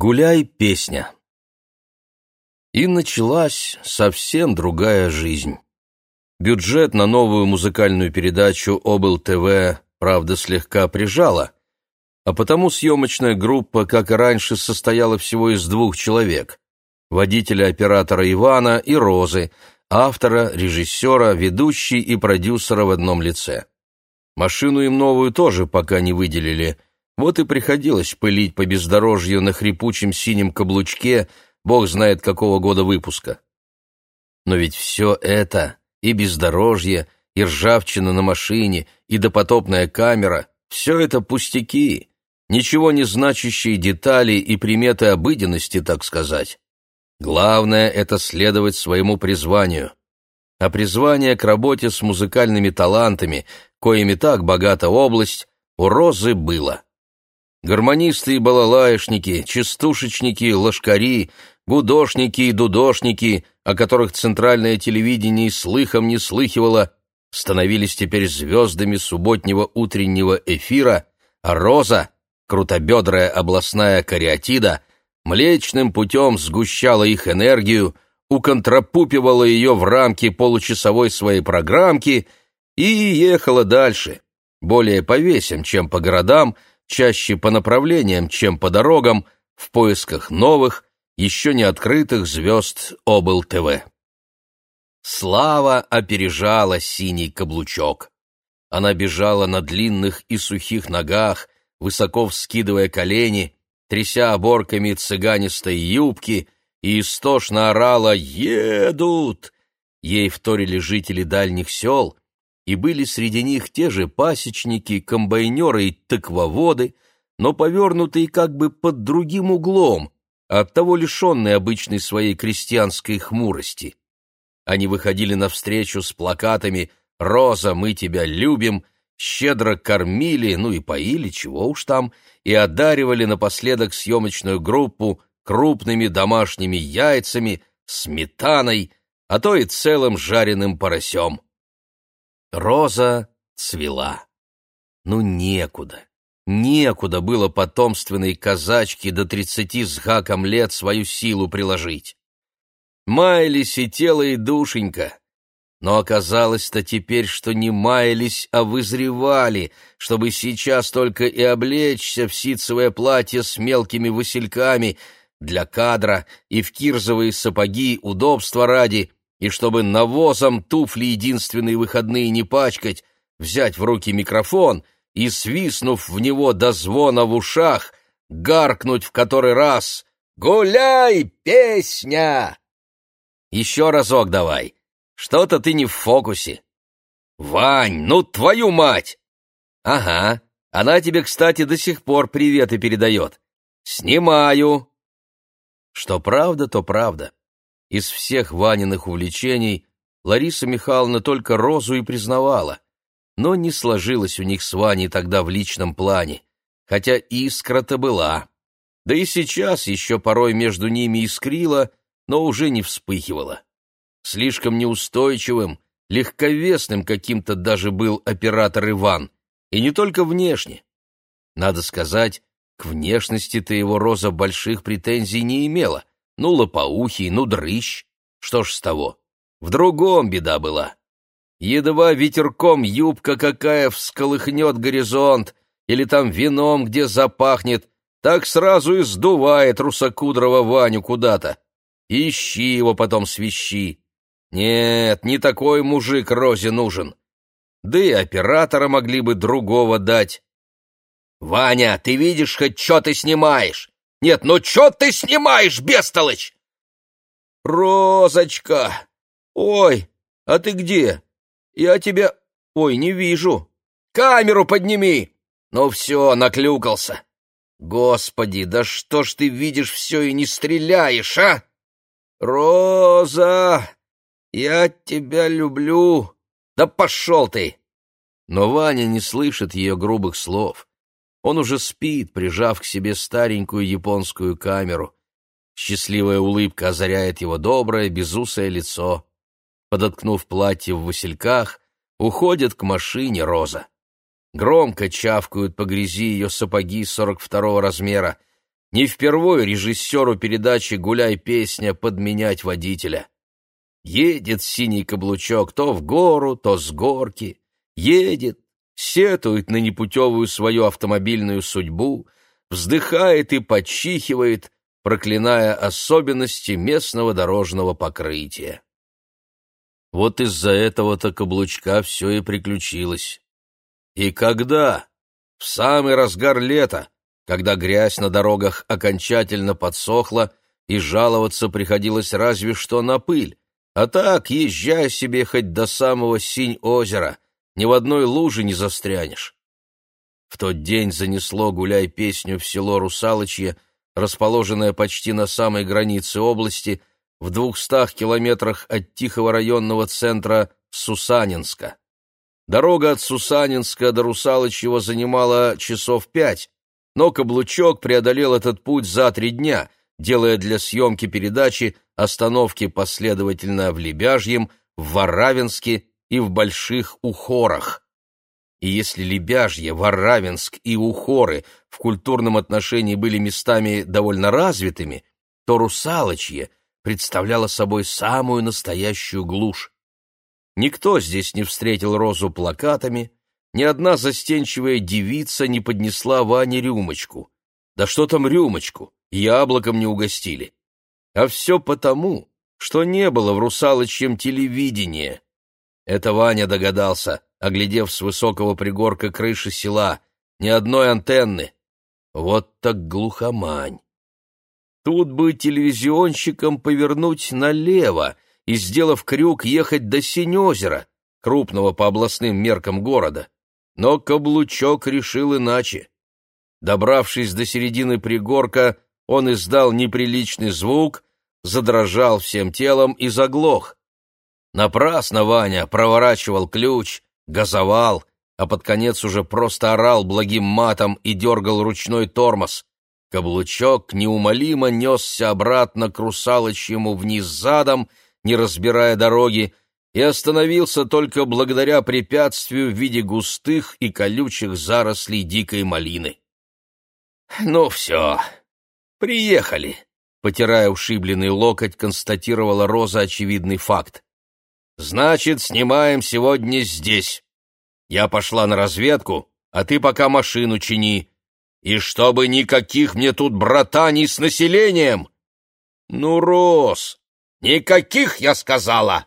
Гуляй, песня. И началась совсем другая жизнь. Бюджет на новую музыкальную передачу «Обл ТВ» правда слегка прижала, а потому съемочная группа, как и раньше, состояла всего из двух человек — водителя-оператора Ивана и Розы, автора, режиссера, ведущей и продюсера в одном лице. Машину им новую тоже пока не выделили — вот и приходилось пылить по бездорожью на хрипучем синем каблучке, бог знает какого года выпуска. Но ведь все это, и бездорожье, и ржавчина на машине, и допотопная камера — все это пустяки, ничего не значащие детали и приметы обыденности, так сказать. Главное — это следовать своему призванию. А призвание к работе с музыкальными талантами, коими так богата область, у Розы было — Гармонисты и балалаешники, частушечники, ложкари, гудошники и дудошники, о которых центральное телевидение слыхом не слыхивало, становились теперь звездами субботнего утреннего эфира, а Роза, крутобедрая областная кариатида, млечным путем сгущала их энергию, уконтрапупивала ее в рамки получасовой своей программки и ехала дальше, более по весям, чем по городам, чаще по направлениям, чем по дорогам, в поисках новых, еще не открытых звезд Обл-ТВ. Слава опережала синий каблучок. Она бежала на длинных и сухих ногах, высоко вскидывая колени, тряся оборками цыганистой юбки, и истошно орала «Едут!». Ей вторили жители дальних сел, и были среди них те же пасечники, комбайнеры и тыквоводы, но повернутые как бы под другим углом, оттого лишенные обычной своей крестьянской хмурости. Они выходили навстречу с плакатами «Роза, мы тебя любим», щедро кормили, ну и поили, чего уж там, и одаривали напоследок съемочную группу крупными домашними яйцами, сметаной, а то и целым жареным поросем. Роза цвела. Ну, некуда. Некуда было потомственной казачке до тридцати с гаком лет свою силу приложить. Маялись и тело, и душенька. Но оказалось-то теперь, что не маялись, а вызревали, чтобы сейчас только и облечься в ситцевое платье с мелкими васильками для кадра и в кирзовые сапоги удобства ради — и чтобы навозом туфли единственные выходные не пачкать, взять в руки микрофон и, свистнув в него до звона в ушах, гаркнуть в который раз «Гуляй, песня!» «Еще разок давай, что-то ты не в фокусе». «Вань, ну твою мать!» «Ага, она тебе, кстати, до сих пор приветы передает. Снимаю!» Что правда, то правда. Из всех Ваниных увлечений Лариса Михайловна только Розу и признавала, но не сложилось у них с Ваней тогда в личном плане, хотя искра-то была. Да и сейчас еще порой между ними искрила, но уже не вспыхивала. Слишком неустойчивым, легковесным каким-то даже был оператор Иван, и не только внешне. Надо сказать, к внешности-то его Роза больших претензий не имела, ну, лопоухий, ну, дрыщ. Что ж с того? В другом беда была. Едва ветерком юбка какая всколыхнет горизонт, или там вином где запахнет, так сразу и сдувает русокудрого Ваню куда-то. Ищи его потом свищи. Нет, не такой мужик Розе нужен. Да и оператора могли бы другого дать. «Ваня, ты видишь, хоть что ты снимаешь? Нет, ну чё ты снимаешь, бестолочь? Розочка! Ой, а ты где? Я тебя... Ой, не вижу. Камеру подними! Ну все, наклюкался. Господи, да что ж ты видишь все и не стреляешь, а? Роза, я тебя люблю. Да пошел ты! Но Ваня не слышит ее грубых слов. Он уже спит, прижав к себе старенькую японскую камеру. Счастливая улыбка озаряет его доброе, безусое лицо. Подоткнув платье в васильках, уходит к машине Роза. Громко чавкают по грязи ее сапоги сорок второго размера. Не впервые режиссеру передачи «Гуляй, песня» подменять водителя. Едет синий каблучок то в гору, то с горки. Едет, сетует на непутевую свою автомобильную судьбу, вздыхает и подчихивает, проклиная особенности местного дорожного покрытия. Вот из-за этого-то каблучка все и приключилось. И когда? В самый разгар лета, когда грязь на дорогах окончательно подсохла, и жаловаться приходилось разве что на пыль, а так езжай себе хоть до самого Синь-озера, ни в одной луже не застрянешь. В тот день занесло гуляй песню в село Русалочье, расположенное почти на самой границе области, в двухстах километрах от тихого районного центра Сусанинска. Дорога от Сусанинска до Русалочьего занимала часов пять, но Каблучок преодолел этот путь за три дня, делая для съемки передачи остановки последовательно в Лебяжьем, в Варавинске и в Больших Ухорах. И если Лебяжье, Варавинск и Ухоры в культурном отношении были местами довольно развитыми, то Русалочье представляло собой самую настоящую глушь. Никто здесь не встретил Розу плакатами, ни одна застенчивая девица не поднесла Ване рюмочку. Да что там рюмочку, яблоком не угостили. А все потому, что не было в русалочьем телевидения. Это Ваня догадался, оглядев с высокого пригорка крыши села, ни одной антенны. Вот так глухомань. Тут бы телевизионщикам повернуть налево и, сделав крюк, ехать до Синезера, крупного по областным меркам города. Но каблучок решил иначе. Добравшись до середины пригорка, он издал неприличный звук, задрожал всем телом и заглох. Напрасно Ваня проворачивал ключ, газовал, а под конец уже просто орал благим матом и дергал ручной тормоз. Каблучок неумолимо несся обратно к русалочьему вниз задом, не разбирая дороги, и остановился только благодаря препятствию в виде густых и колючих зарослей дикой малины. «Ну все, приехали», — потирая ушибленный локоть, констатировала Роза очевидный факт. «Значит, снимаем сегодня здесь. Я пошла на разведку, а ты пока машину чини. И чтобы никаких мне тут братаний с населением!» «Ну, Роз, никаких, я сказала!»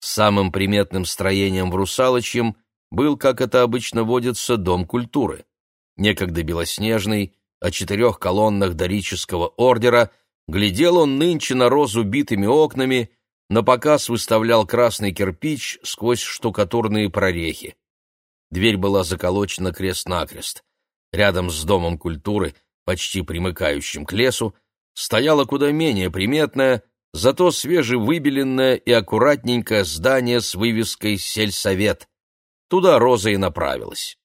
Самым приметным строением в Русалочьем был, как это обычно водится, Дом культуры. Некогда белоснежный, о четырех колоннах дорического ордера, глядел он нынче на розу битыми окнами, на показ выставлял красный кирпич сквозь штукатурные прорехи. Дверь была заколочена крест-накрест. Рядом с Домом культуры, почти примыкающим к лесу, стояла куда менее приметная, зато свежевыбеленное и аккуратненькое здание с вывеской «Сельсовет». Туда Роза и направилась.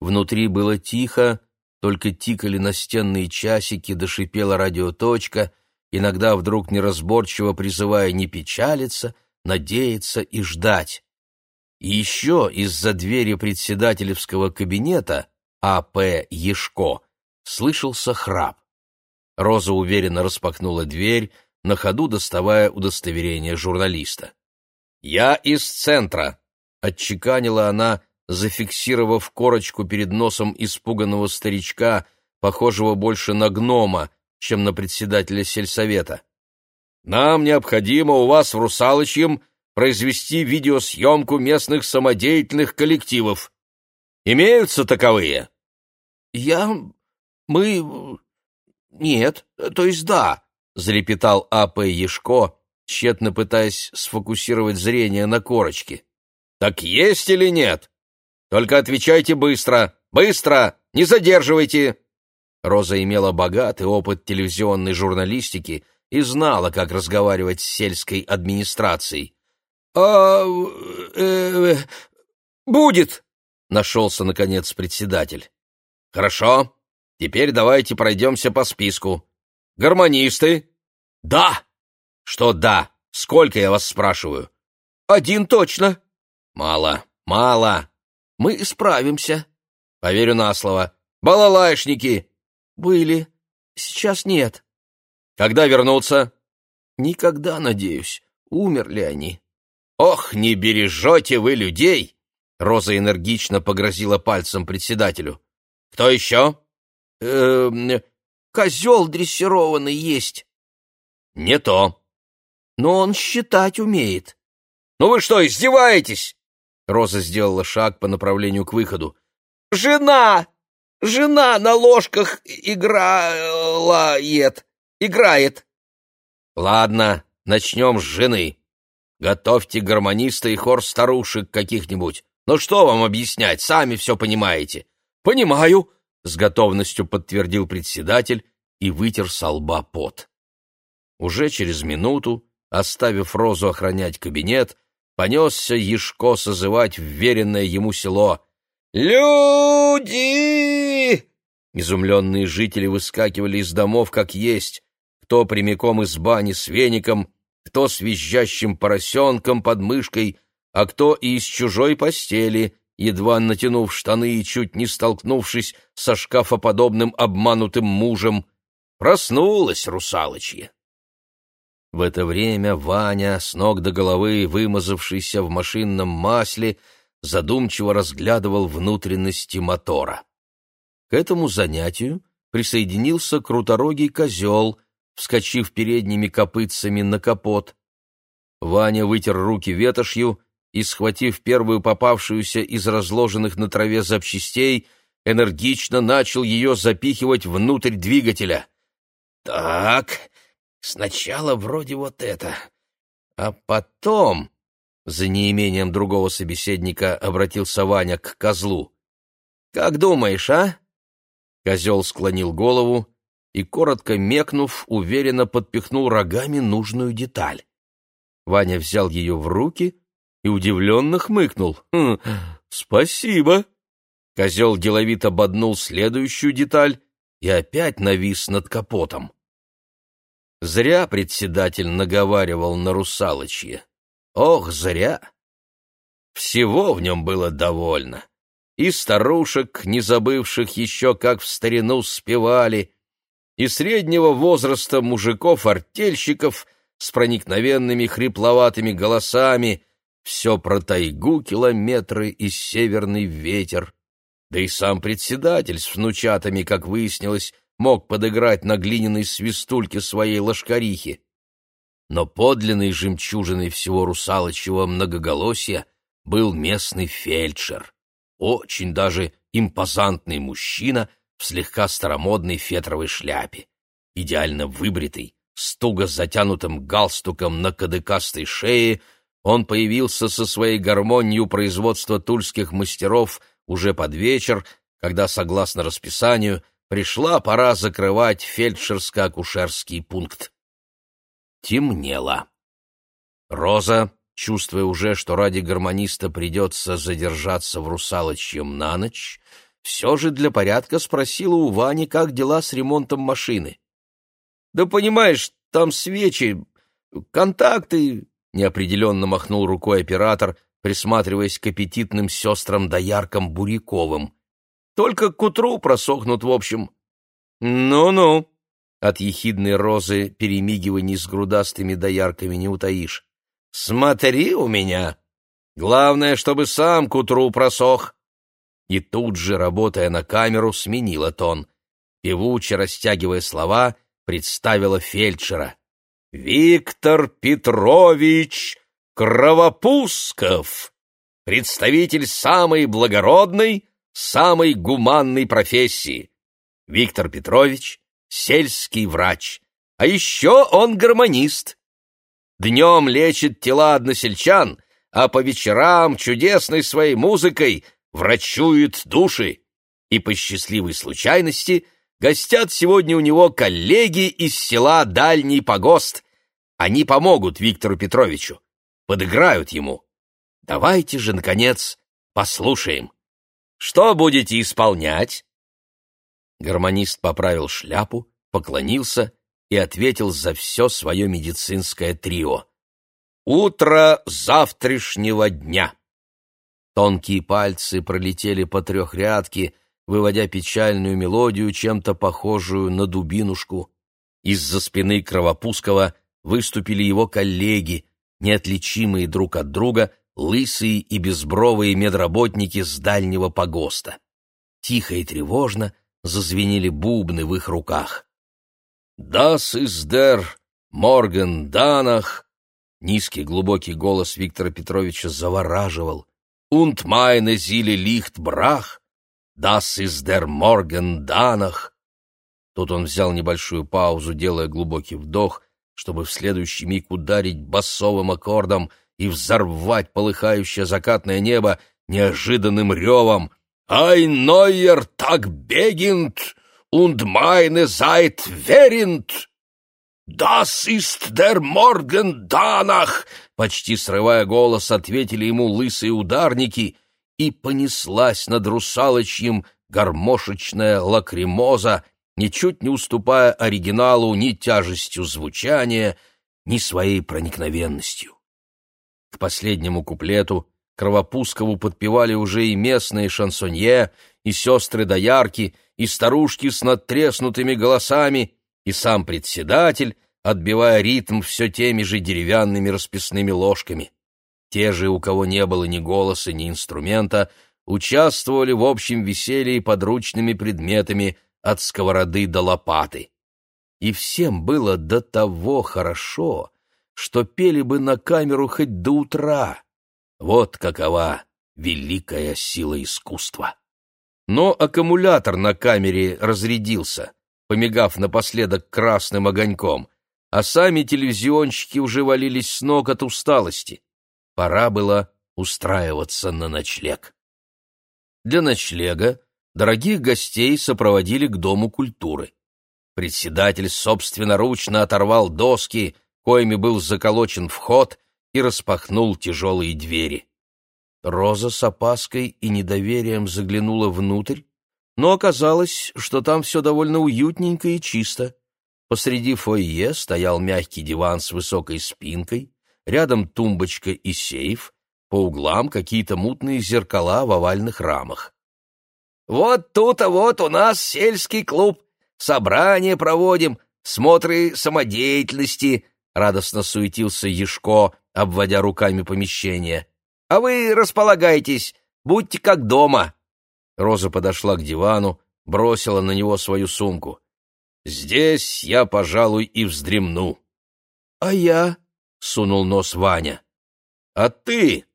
Внутри было тихо, только тикали настенные часики, дошипела радиоточка, иногда вдруг неразборчиво призывая не печалиться, надеяться и ждать. И еще из-за двери председательевского кабинета А.П. Ешко слышался храп. Роза уверенно распахнула дверь, на ходу доставая удостоверение журналиста. «Я из центра», — отчеканила она, зафиксировав корочку перед носом испуганного старичка, похожего больше на гнома, чем на председателя сельсовета. «Нам необходимо у вас в Русалочьем произвести видеосъемку местных самодеятельных коллективов. Имеются таковые?» «Я... мы... нет, то есть да», — залепетал А.П. Ешко, тщетно пытаясь сфокусировать зрение на корочке. «Так есть или нет? Только отвечайте быстро! Быстро! Не задерживайте!» Роза имела богатый опыт телевизионной журналистики и знала, как разговаривать с сельской администрацией. «А... Э, будет!» — нашелся, наконец, председатель. «Хорошо. Теперь давайте пройдемся по списку. Гармонисты? Да. Что да? Сколько, я вас спрашиваю? Один точно. Мало, мало. Мы справимся. Поверю на слово. Балалайшники. Были. Сейчас нет. Когда вернутся? Никогда, надеюсь. Умерли они. Ох, не бережете вы людей! Роза энергично погрозила пальцем председателю. Кто еще? Э -э, козел дрессированный есть. Не то. Но он считать умеет. Ну вы что, издеваетесь? Роза сделала шаг по направлению к выходу. Жена! Жена на ложках играет. Играет. Ладно, начнем с жены. Готовьте гармониста и хор старушек каких-нибудь. Ну что вам объяснять, сами все понимаете. Понимаю, с готовностью подтвердил председатель и вытер со лба пот. Уже через минуту, оставив Розу охранять кабинет, понесся Ешко созывать вверенное ему село. «Люди!» Изумленные жители выскакивали из домов как есть, кто прямиком из бани с веником, кто с визжащим поросенком под мышкой, а кто и из чужой постели, едва натянув штаны и чуть не столкнувшись со шкафоподобным обманутым мужем. Проснулась русалочья. В это время Ваня, с ног до головы вымазавшийся в машинном масле, задумчиво разглядывал внутренности мотора. К этому занятию присоединился круторогий козел, вскочив передними копытцами на капот. Ваня вытер руки ветошью и, схватив первую попавшуюся из разложенных на траве запчастей, энергично начал ее запихивать внутрь двигателя. «Так, сначала вроде вот это, а потом...» За неимением другого собеседника обратился Ваня к козлу. «Как думаешь, а?» Козел склонил голову и, коротко мекнув, уверенно подпихнул рогами нужную деталь. Ваня взял ее в руки и удивленно хмыкнул. «Хм, «Спасибо!» Козел деловито боднул следующую деталь и опять навис над капотом. Зря председатель наговаривал на русалочье. Ох, зря! Всего в нем было довольно. И старушек, не забывших еще, как в старину спевали, и среднего возраста мужиков-артельщиков с проникновенными хрипловатыми голосами, все про тайгу километры и северный ветер. Да и сам председатель с внучатами, как выяснилось, мог подыграть на глиняной свистульке своей лошкарихи. Но подлинной жемчужиной всего русалочьего многоголосия был местный фельдшер, очень даже импозантный мужчина в слегка старомодной фетровой шляпе, идеально выбритый, с туго затянутым галстуком на кадыкастой шее, он появился со своей гармонией производства тульских мастеров уже под вечер, когда, согласно расписанию, пришла пора закрывать фельдшерско-акушерский пункт. Темнело. Роза, чувствуя уже, что ради гармониста придется задержаться в русалочьем на ночь, все же для порядка спросила у Вани, как дела с ремонтом машины. — Да понимаешь, там свечи, контакты, — неопределенно махнул рукой оператор, присматриваясь к аппетитным сестрам-дояркам Буряковым. «Только к утру просохнут, в общем». «Ну-ну», — от ехидной розы перемигиваний с грудастыми доярками не утаишь. «Смотри у меня! Главное, чтобы сам к утру просох!» И тут же, работая на камеру, сменила тон. Певуче растягивая слова, представила фельдшера — Виктор Петрович Кровопусков, представитель самой благородной, самой гуманной профессии. Виктор Петрович — сельский врач, а еще он гармонист. Днем лечит тела односельчан, а по вечерам чудесной своей музыкой врачует души. И по счастливой случайности — Гостят сегодня у него коллеги из села Дальний Погост. Они помогут Виктору Петровичу, подыграют ему. Давайте же, наконец, послушаем. Что будете исполнять?» Гармонист поправил шляпу, поклонился и ответил за все свое медицинское трио. «Утро завтрашнего дня». Тонкие пальцы пролетели по трехрядке, выводя печальную мелодию, чем-то похожую на дубинушку. Из-за спины Кровопускова выступили его коллеги, неотличимые друг от друга, лысые и безбровые медработники с дальнего погоста. Тихо и тревожно зазвенели бубны в их руках. «Das ist der Morgen Danach!» Низкий глубокий голос Виктора Петровича завораживал. «Und meine Seele liegt brach! Das ist der Morgen Danach!» Тут он взял небольшую паузу, делая глубокий вдох, чтобы в следующий миг ударить басовым аккордом и взорвать полыхающее закатное небо неожиданным ревом. «Ein neuer Tag beginnt und meine Zeit während!» «Das ist der Morgen Danach!» Почти срывая голос, ответили ему лысые ударники, и понеслась над русалочьим гармошечная лакримоза, ничуть не уступая оригиналу ни тяжестью звучания, ни своей проникновенностью. К последнему куплету Кровопускову подпевали уже и местные шансонье, и сестры-доярки, и старушки с надтреснутыми голосами, и сам председатель, отбивая ритм все теми же деревянными расписными ложками. Те же, у кого не было ни голоса, ни инструмента, участвовали в общем веселье подручными предметами от сковороды до лопаты. И всем было до того хорошо, что пели бы на камеру хоть до утра. Вот какова великая сила искусства. Но аккумулятор на камере разрядился, помигав напоследок красным огоньком, а сами телевизионщики уже валились с ног от усталости. Пора было устраиваться на ночлег. Для ночлега дорогих гостей сопроводили к Дому культуры. Председатель собственноручно оторвал доски, коими был заколочен вход, и распахнул тяжелые двери. Роза с опаской и недоверием заглянула внутрь, но оказалось, что там все довольно уютненько и чисто. Посреди фойе стоял мягкий диван с высокой спинкой, рядом тумбочка и сейф, по углам какие-то мутные зеркала в овальных рамах. «Вот тут-то вот у нас сельский клуб. Собрания проводим, смотры самодеятельности», — радостно суетился Ешко, обводя руками помещение. «А вы располагайтесь, будьте как дома». Роза подошла к дивану, бросила на него свою сумку. «Здесь я, пожалуй, и вздремну». «А я?» — сунул нос Ваня. «А ты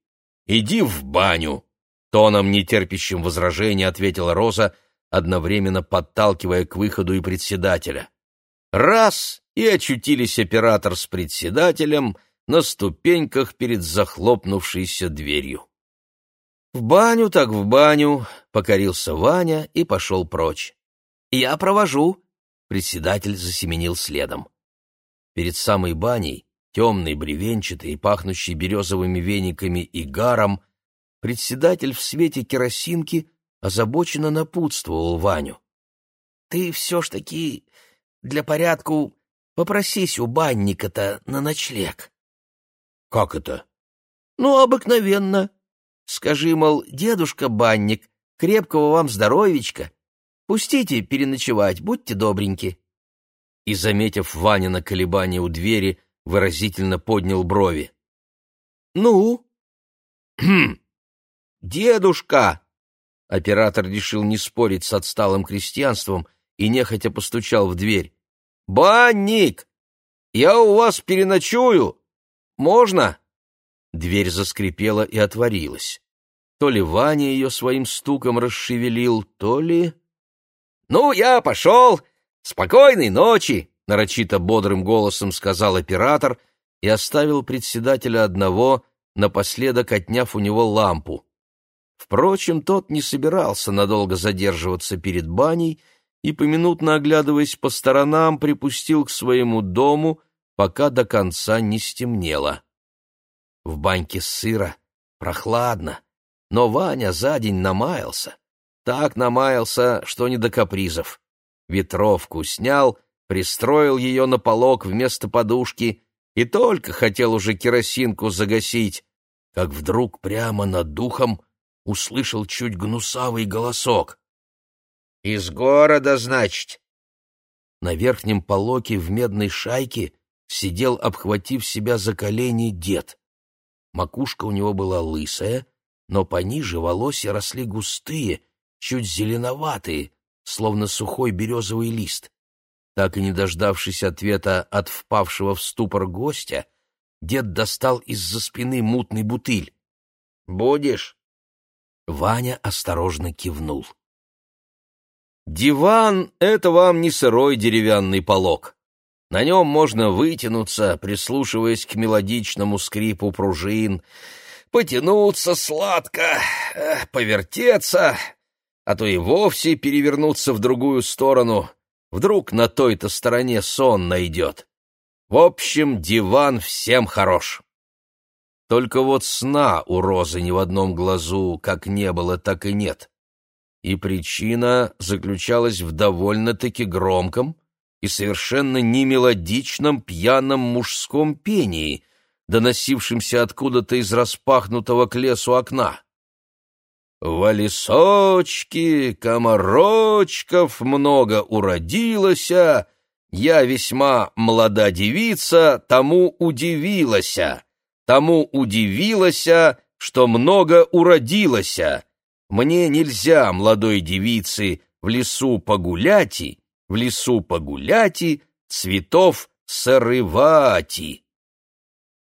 иди в баню!» — тоном, нетерпящим возражения, ответила Роза, одновременно подталкивая к выходу и председателя. Раз — и очутились оператор с председателем на ступеньках перед захлопнувшейся дверью. «В баню так в баню», — покорился Ваня и пошел прочь. «Я провожу», — председатель засеменил следом. Перед самой баней, темной, бревенчатой, пахнущей березовыми вениками и гаром, председатель в свете керосинки озабоченно напутствовал Ваню. «Ты все ж таки для порядку попросись у банника-то на ночлег». «Как это?» «Ну, обыкновенно. Скажи, мол, дедушка банник, крепкого вам здоровичка. Пустите переночевать, будьте добреньки». И, заметив Ваня на колебание у двери, выразительно поднял брови. «Ну?» «Хм! Дедушка!» Оператор решил не спорить с отсталым крестьянством и нехотя постучал в дверь. «Банник! Я у вас переночую! Можно?» Дверь заскрипела и отворилась. То ли Ваня ее своим стуком расшевелил, то ли... «Ну, я пошел! Спокойной ночи!» — нарочито бодрым голосом сказал оператор и оставил председателя одного, напоследок отняв у него лампу. Впрочем, тот не собирался надолго задерживаться перед баней и, поминутно оглядываясь по сторонам, припустил к своему дому, пока до конца не стемнело. В баньке сыро, прохладно, но Ваня за день намаялся. Так намаялся, что не до капризов. Ветровку снял, пристроил ее на полок вместо подушки и только хотел уже керосинку загасить, как вдруг прямо над духом услышал чуть гнусавый голосок. Из города, значит. На верхнем полоке в медной шайке сидел, обхватив себя за колени, дед. Макушка у него была лысая, но пониже волосы росли густые, чуть зеленоватые, словно сухой березовый лист. Так и не дождавшись ответа от впавшего в ступор гостя, дед достал из-за спины мутный бутыль. «Будешь?» Ваня осторожно кивнул. «Диван — это вам не сырой деревянный полог. На нем можно вытянуться, прислушиваясь к мелодичному скрипу пружин, потянуться сладко, повертеться, а то и вовсе перевернуться в другую сторону. Вдруг на той-то стороне сон найдет. В общем, диван всем хорош. Только вот сна у Розы ни в одном глазу как не было, так и нет. И причина заключалась в довольно-таки громком и совершенно немелодичном пьяном мужском пении, доносившемся откуда-то из распахнутого к лесу окна. В лесочке комарочков много уродилося, я весьма молода девица, тому удивилася, тому удивилася, что много уродилося. Мне нельзя, молодой девицы, в лесу погуляти, в лесу погуляти, цветов сырывати.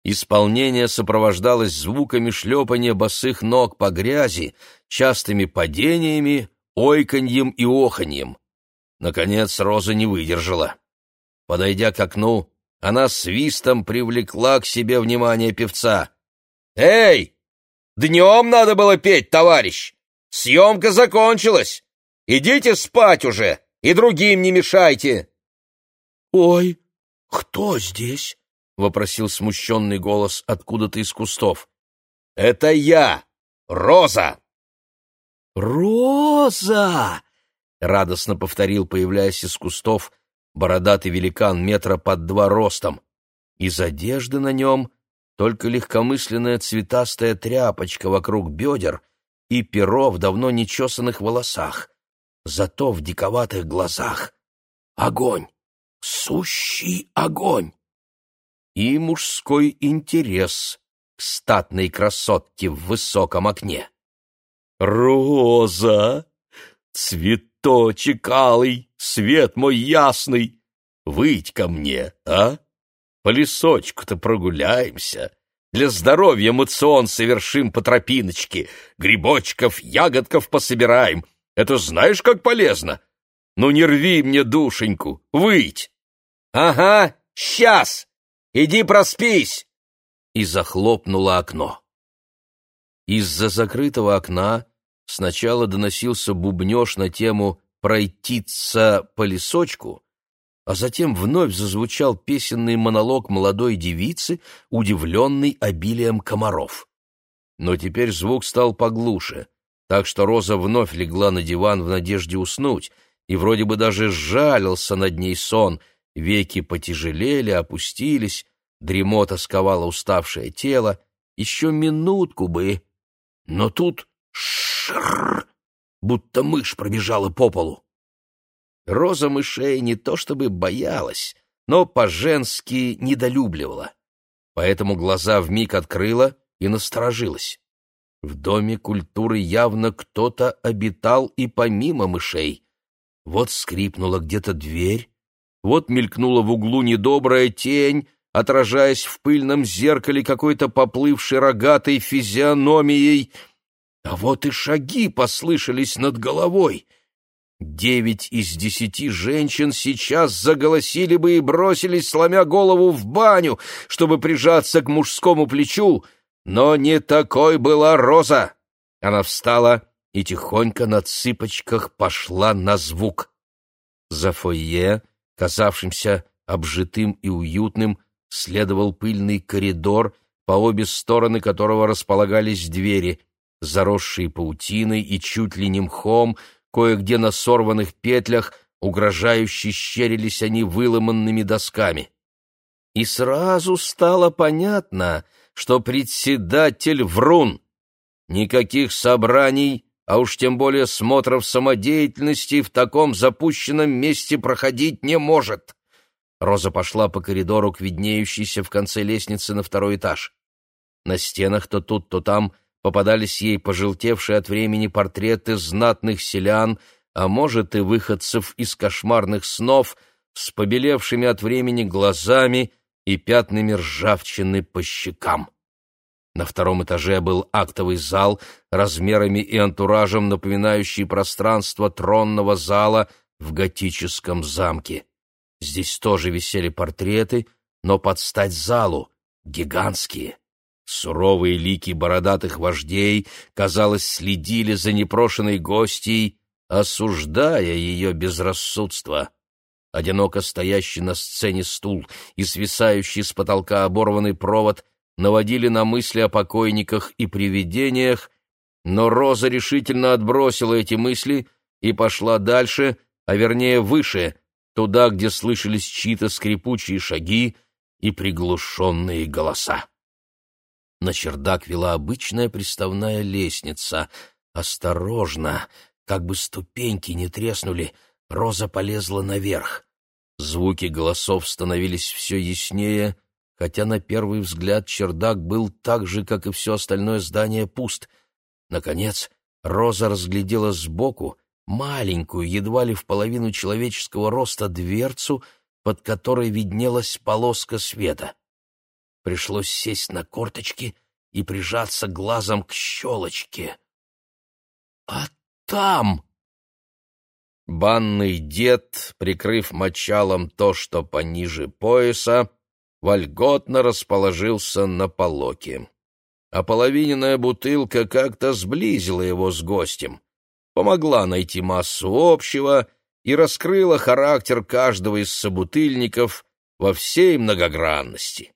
Исполнение сопровождалось звуками шлепания босых ног по грязи, частыми падениями, ойканьем и оханьем. Наконец Роза не выдержала. Подойдя к окну, она свистом привлекла к себе внимание певца. «Эй! Днем надо было петь, товарищ! Съемка закончилась! Идите спать уже и другим не мешайте!» «Ой, кто здесь?» — вопросил смущенный голос откуда-то из кустов. «Это я, Роза!» «Роза!» — радостно повторил, появляясь из кустов, бородатый великан метра под два ростом. Из одежды на нем только легкомысленная цветастая тряпочка вокруг бедер и перо в давно нечесанных волосах. Зато в диковатых глазах огонь, сущий огонь и мужской интерес к статной красотке в высоком окне. «Роза! Цветочек алый, свет мой ясный! Выйдь ко мне, а? По лесочку-то прогуляемся, для здоровья мацион совершим по тропиночке, грибочков, ягодков пособираем. Это знаешь, как полезно? Ну, не рви мне душеньку, выйдь!» «Ага, сейчас!» Иди проспись!» И захлопнула окно. Из-за закрытого окна сначала доносился бубнеж на тему «пройтиться по лесочку», а затем вновь зазвучал песенный монолог молодой девицы, удивленной обилием комаров. Но теперь звук стал поглуше, так что Роза вновь легла на диван в надежде уснуть, и вроде бы даже сжалился над ней сон — Веки потяжелели, опустились, дремота сковала уставшее тело. Еще минутку бы. Но тут шрррр, будто мышь пробежала по полу. Роза мышей не то чтобы боялась, но по-женски недолюбливала. Поэтому глаза вмиг открыла и насторожилась. В доме культуры явно кто-то обитал и помимо мышей. Вот скрипнула где-то дверь, вот мелькнула в углу недобрая тень, отражаясь в пыльном зеркале какой-то поплывшей рогатой физиономией. А вот и шаги послышались над головой. Девять из десяти женщин сейчас заголосили бы и бросились, сломя голову в баню, чтобы прижаться к мужскому плечу, но не такой была Роза. Она встала и тихонько на цыпочках пошла на звук. За фойе казавшимся обжитым и уютным, следовал пыльный коридор, по обе стороны которого располагались двери, заросшие паутиной и чуть ли не мхом, кое-где на сорванных петлях угрожающе щерились они выломанными досками. И сразу стало понятно, что председатель врун. Никаких собраний, а уж тем более смотров самодеятельности в таком запущенном месте проходить не может. Роза пошла по коридору к виднеющейся в конце лестницы на второй этаж. На стенах то тут, то там попадались ей пожелтевшие от времени портреты знатных селян, а может и выходцев из кошмарных снов с побелевшими от времени глазами и пятнами ржавчины по щекам. На втором этаже был актовый зал, размерами и антуражем напоминающий пространство тронного зала в готическом замке. Здесь тоже висели портреты, но под стать залу, гигантские. Суровые лики бородатых вождей, казалось, следили за непрошенной гостьей, осуждая ее безрассудство. Одиноко стоящий на сцене стул и свисающий с потолка оборванный провод наводили на мысли о покойниках и привидениях, но Роза решительно отбросила эти мысли и пошла дальше, а вернее выше, туда, где слышались чьи-то скрипучие шаги и приглушенные голоса. На чердак вела обычная приставная лестница. Осторожно, как бы ступеньки не треснули, Роза полезла наверх. Звуки голосов становились все яснее, хотя на первый взгляд чердак был так же, как и все остальное здание, пуст. Наконец, Роза разглядела сбоку маленькую, едва ли в половину человеческого роста дверцу, под которой виднелась полоска света. Пришлось сесть на корточки и прижаться глазом к щелочке. А там... Банный дед, прикрыв мочалом то, что пониже пояса, вольготно расположился на полоке. А половиненная бутылка как-то сблизила его с гостем, помогла найти массу общего и раскрыла характер каждого из собутыльников во всей многогранности.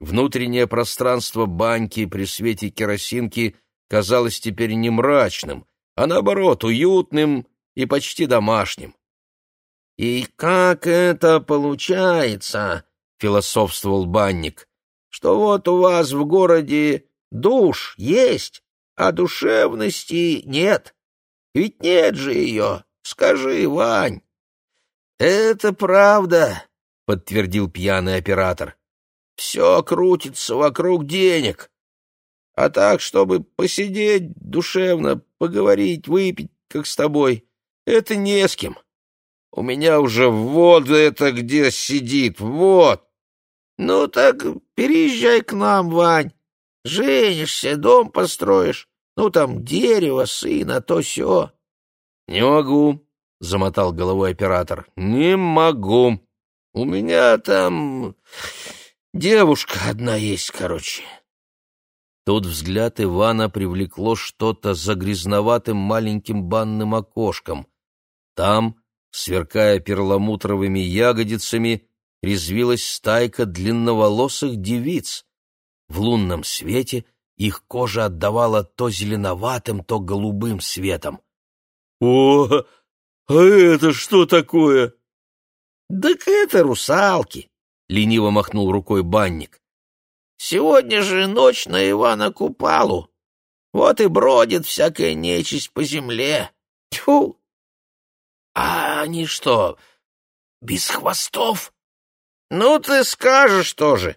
Внутреннее пространство баньки при свете керосинки казалось теперь не мрачным, а наоборот уютным и почти домашним. «И как это получается?» — философствовал банник, — что вот у вас в городе душ есть, а душевности нет. Ведь нет же ее, скажи, Вань. — Это правда, — подтвердил пьяный оператор. — Все крутится вокруг денег. А так, чтобы посидеть душевно, поговорить, выпить, как с тобой, это не с кем. У меня уже вот это где сидит, вот. «Ну так переезжай к нам, Вань. Женишься, дом построишь. Ну там дерево, сына, то все. «Не могу», — замотал головой оператор. «Не могу. У меня там девушка одна есть, короче». Тут взгляд Ивана привлекло что-то за грязноватым маленьким банным окошком. Там, сверкая перламутровыми ягодицами, резвилась стайка длинноволосых девиц. В лунном свете их кожа отдавала то зеленоватым, то голубым светом. — О, а это что такое? — Так это русалки, — лениво махнул рукой банник. — Сегодня же ночь на Ивана Купалу. Вот и бродит всякая нечисть по земле. Тьфу! — А они что, без хвостов? Ну, ты скажешь тоже.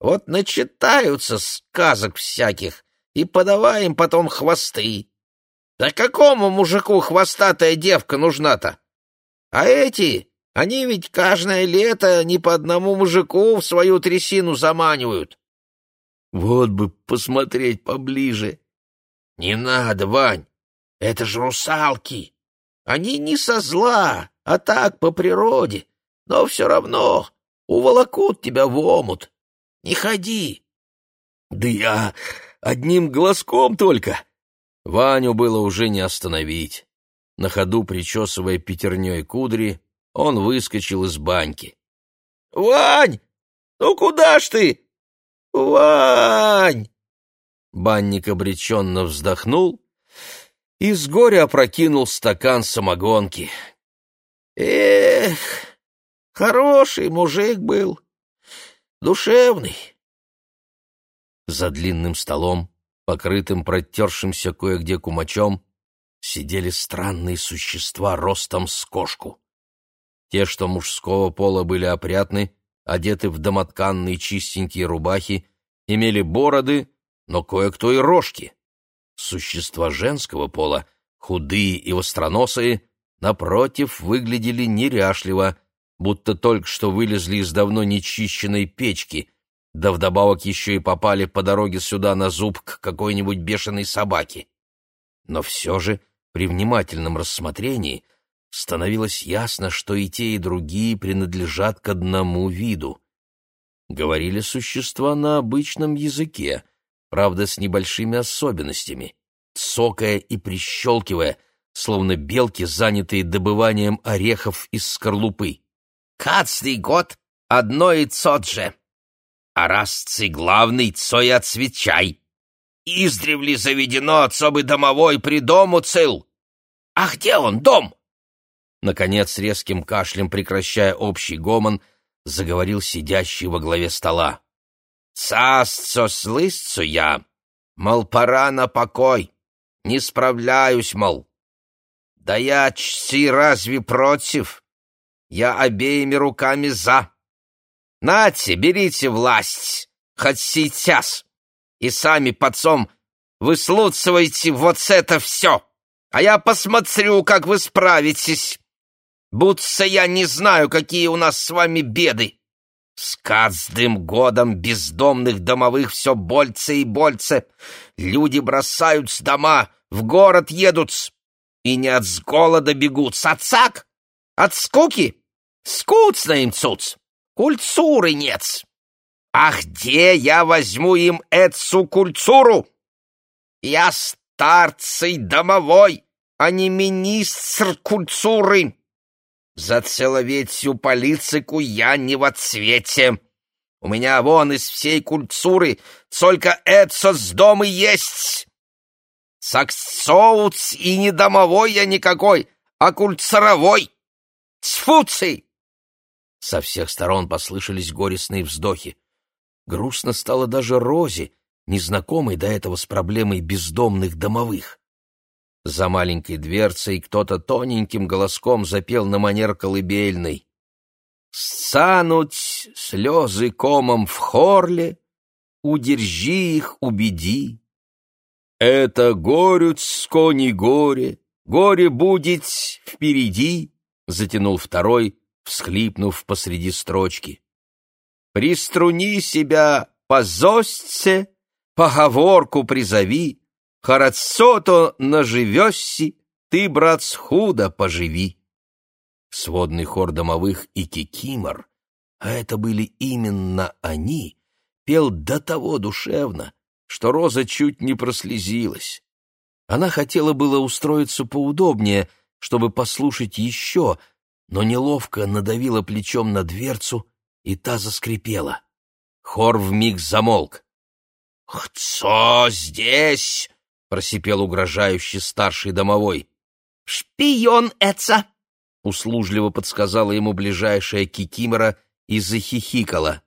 Вот начитаются сказок всяких, и подавай им потом хвосты. Да какому мужику хвостатая девка нужна-то? А эти, они ведь каждое лето не по одному мужику в свою трясину заманивают. Вот бы посмотреть поближе. Не надо, Вань, это же русалки. Они не со зла, а так по природе, но все равно уволокут тебя в омут. Не ходи. Да я одним глазком только. Ваню было уже не остановить. На ходу, причесывая пятерней кудри, он выскочил из баньки. — Вань! Ну куда ж ты? Вань! Банник обреченно вздохнул и с горя опрокинул стакан самогонки. Эх! Хороший мужик был, душевный. За длинным столом, покрытым протершимся кое-где кумачом, сидели странные существа ростом с кошку. Те, что мужского пола были опрятны, одеты в домотканные чистенькие рубахи, имели бороды, но кое-кто и рожки. Существа женского пола, худые и востроносые, напротив, выглядели неряшливо, будто только что вылезли из давно нечищенной печки, да вдобавок еще и попали по дороге сюда на зуб к какой-нибудь бешеной собаке. Но все же при внимательном рассмотрении становилось ясно, что и те, и другие принадлежат к одному виду. Говорили существа на обычном языке, правда, с небольшими особенностями, цокая и прищелкивая, словно белки, занятые добыванием орехов из скорлупы. «Каждый год одно и тот же. А раз ты главный, то и отсвечай. Издревле заведено особый домовой при дому цел. А где он, дом?» Наконец, резким кашлем прекращая общий гомон, заговорил сидящий во главе стола. «Цасцо слышцу я, мол, пора на покой, не справляюсь, мол. Да я чти разве против? Я обеими руками за. Нате, берите власть, хоть сейчас, и сами подцом выслуцивайте вот это все, а я посмотрю, как вы справитесь. Будто я не знаю, какие у нас с вами беды. С каждым годом бездомных домовых все больше и больше. Люди бросают с дома, в город едут, и не от голода бегут, а цак, от скуки. Скучно им цуц, культуры нет. А где я возьму им эту культуру? Я старцей домовой, а не министр культуры. За целовецью полицику я не во цвете. У меня вон из всей культуры только это с дома есть. Саксоуц и не домовой я никакой, а кульцаровой. Тьфуцы! Со всех сторон послышались горестные вздохи. Грустно стало даже Розе, незнакомой до этого с проблемой бездомных домовых. За маленькой дверцей кто-то тоненьким голоском запел на манер колыбельной. «Сцануть слезы комом в хорле, удержи их, убеди. Это горюцко не горе, горе будет впереди», — затянул второй, всхлипнув посреди строчки. «Приструни себя по зостце, поговорку призови, Хорошо-то наживешься, ты, брат, схудо поживи. Сводный хор домовых и кикимор, а это были именно они, пел до того душевно, что Роза чуть не прослезилась. Она хотела было устроиться поудобнее, чтобы послушать еще, но неловко надавила плечом на дверцу, и та заскрипела. Хор вмиг замолк. «Кто здесь?» — просипел угрожающий старший домовой. «Шпион это!» — услужливо подсказала ему ближайшая кикимора и захихикала.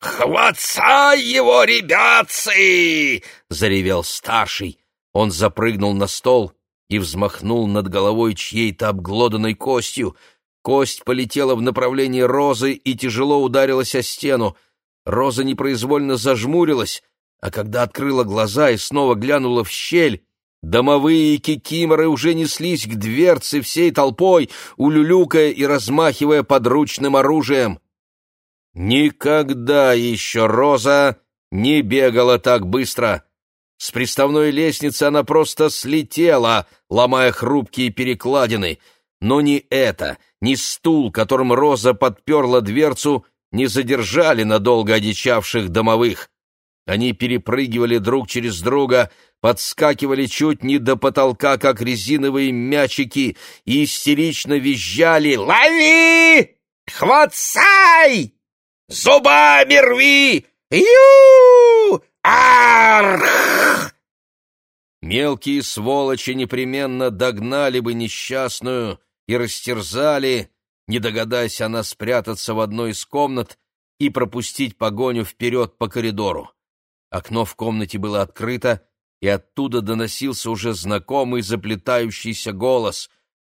«Хватай его, ребятцы!» — заревел старший. Он запрыгнул на стол и взмахнул над головой чьей-то обглоданной костью. Кость полетела в направлении Розы и тяжело ударилась о стену. Роза непроизвольно зажмурилась, а когда открыла глаза и снова глянула в щель, домовые кикиморы уже неслись к дверце всей толпой, улюлюкая и размахивая подручным оружием. Никогда еще Роза не бегала так быстро. С приставной лестницы она просто слетела, ломая хрупкие перекладины. Но ни это, ни стул, которым Роза подперла дверцу, не задержали надолго одичавших домовых. Они перепрыгивали друг через друга, подскакивали чуть не до потолка, как резиновые мячики, и истерично визжали «Лови! Хватай! Зубами рви! Ю! Арх!» Мелкие сволочи непременно догнали бы несчастную и растерзали, не догадаясь она спрятаться в одной из комнат и пропустить погоню вперед по коридору. Окно в комнате было открыто, и оттуда доносился уже знакомый заплетающийся голос.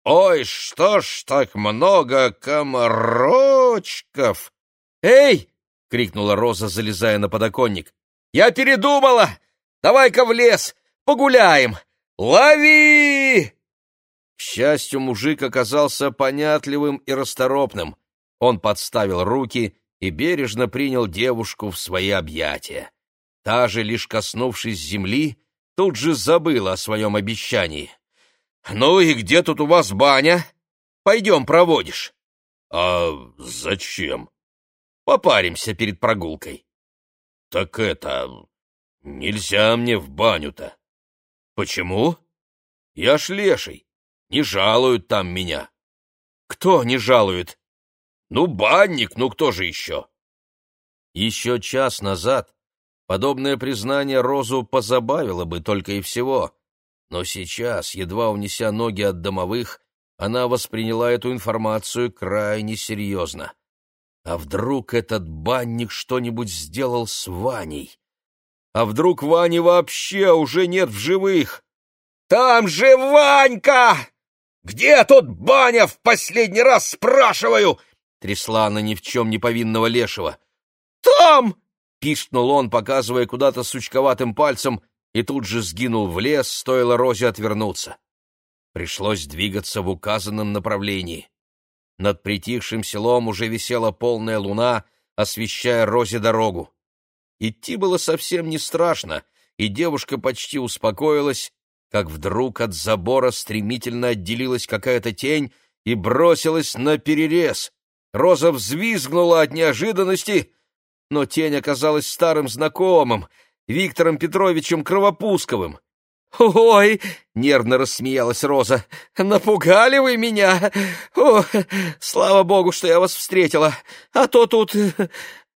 «Ой, что ж так много комарочков!» «Эй!» — крикнула Роза, залезая на подоконник. «Я передумала! Давай-ка в лес, погуляем! Лови!» К счастью, мужик оказался понятливым и расторопным. Он подставил руки и бережно принял девушку в свои объятия. Та же, лишь коснувшись земли, тут же забыла о своем обещании. «Ну и где тут у вас баня? Пойдем проводишь». «А зачем?» «Попаримся перед прогулкой». «Так это... нельзя мне в баню-то». «Почему?» «Я ж леший. Не жалуют там меня». «Кто не жалует?» «Ну, банник, ну кто же еще?» Еще час назад подобное признание Розу позабавило бы только и всего, но сейчас, едва унеся ноги от домовых, она восприняла эту информацию крайне серьезно. А вдруг этот банник что-нибудь сделал с Ваней? А вдруг Вани вообще уже нет в живых? «Там же Ванька! Где тут баня в последний раз, спрашиваю?» Трясла она ни в чем не повинного лешего. «Там!» — пискнул он, показывая куда-то сучковатым пальцем, и тут же сгинул в лес, стоило Розе отвернуться. Пришлось двигаться в указанном направлении. Над притихшим селом уже висела полная луна, освещая Розе дорогу. Идти было совсем не страшно, и девушка почти успокоилась, как вдруг от забора стремительно отделилась какая-то тень и бросилась на перерез. Роза взвизгнула от неожиданности, но тень оказалась старым знакомым, Виктором Петровичем Кровопусковым. «Ой!» — нервно рассмеялась Роза. «Напугали вы меня! О, слава богу, что я вас встретила! А то тут...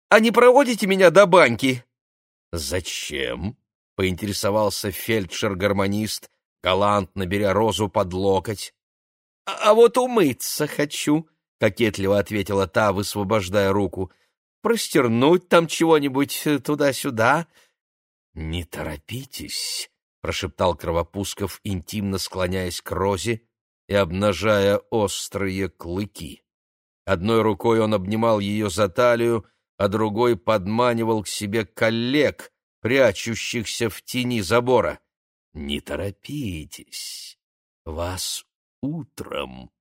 А не проводите меня до баньки?» «Зачем?» — поинтересовался фельдшер-гармонист, галантно беря Розу под локоть. «А, а вот умыться хочу», — кокетливо ответила та, высвобождая руку. «Простернуть там чего-нибудь туда-сюда». «Не торопитесь», — прошептал Кровопусков, интимно склоняясь к Розе и обнажая острые клыки. Одной рукой он обнимал ее за талию, а другой подманивал к себе коллег, прячущихся в тени забора. «Не торопитесь, вас утром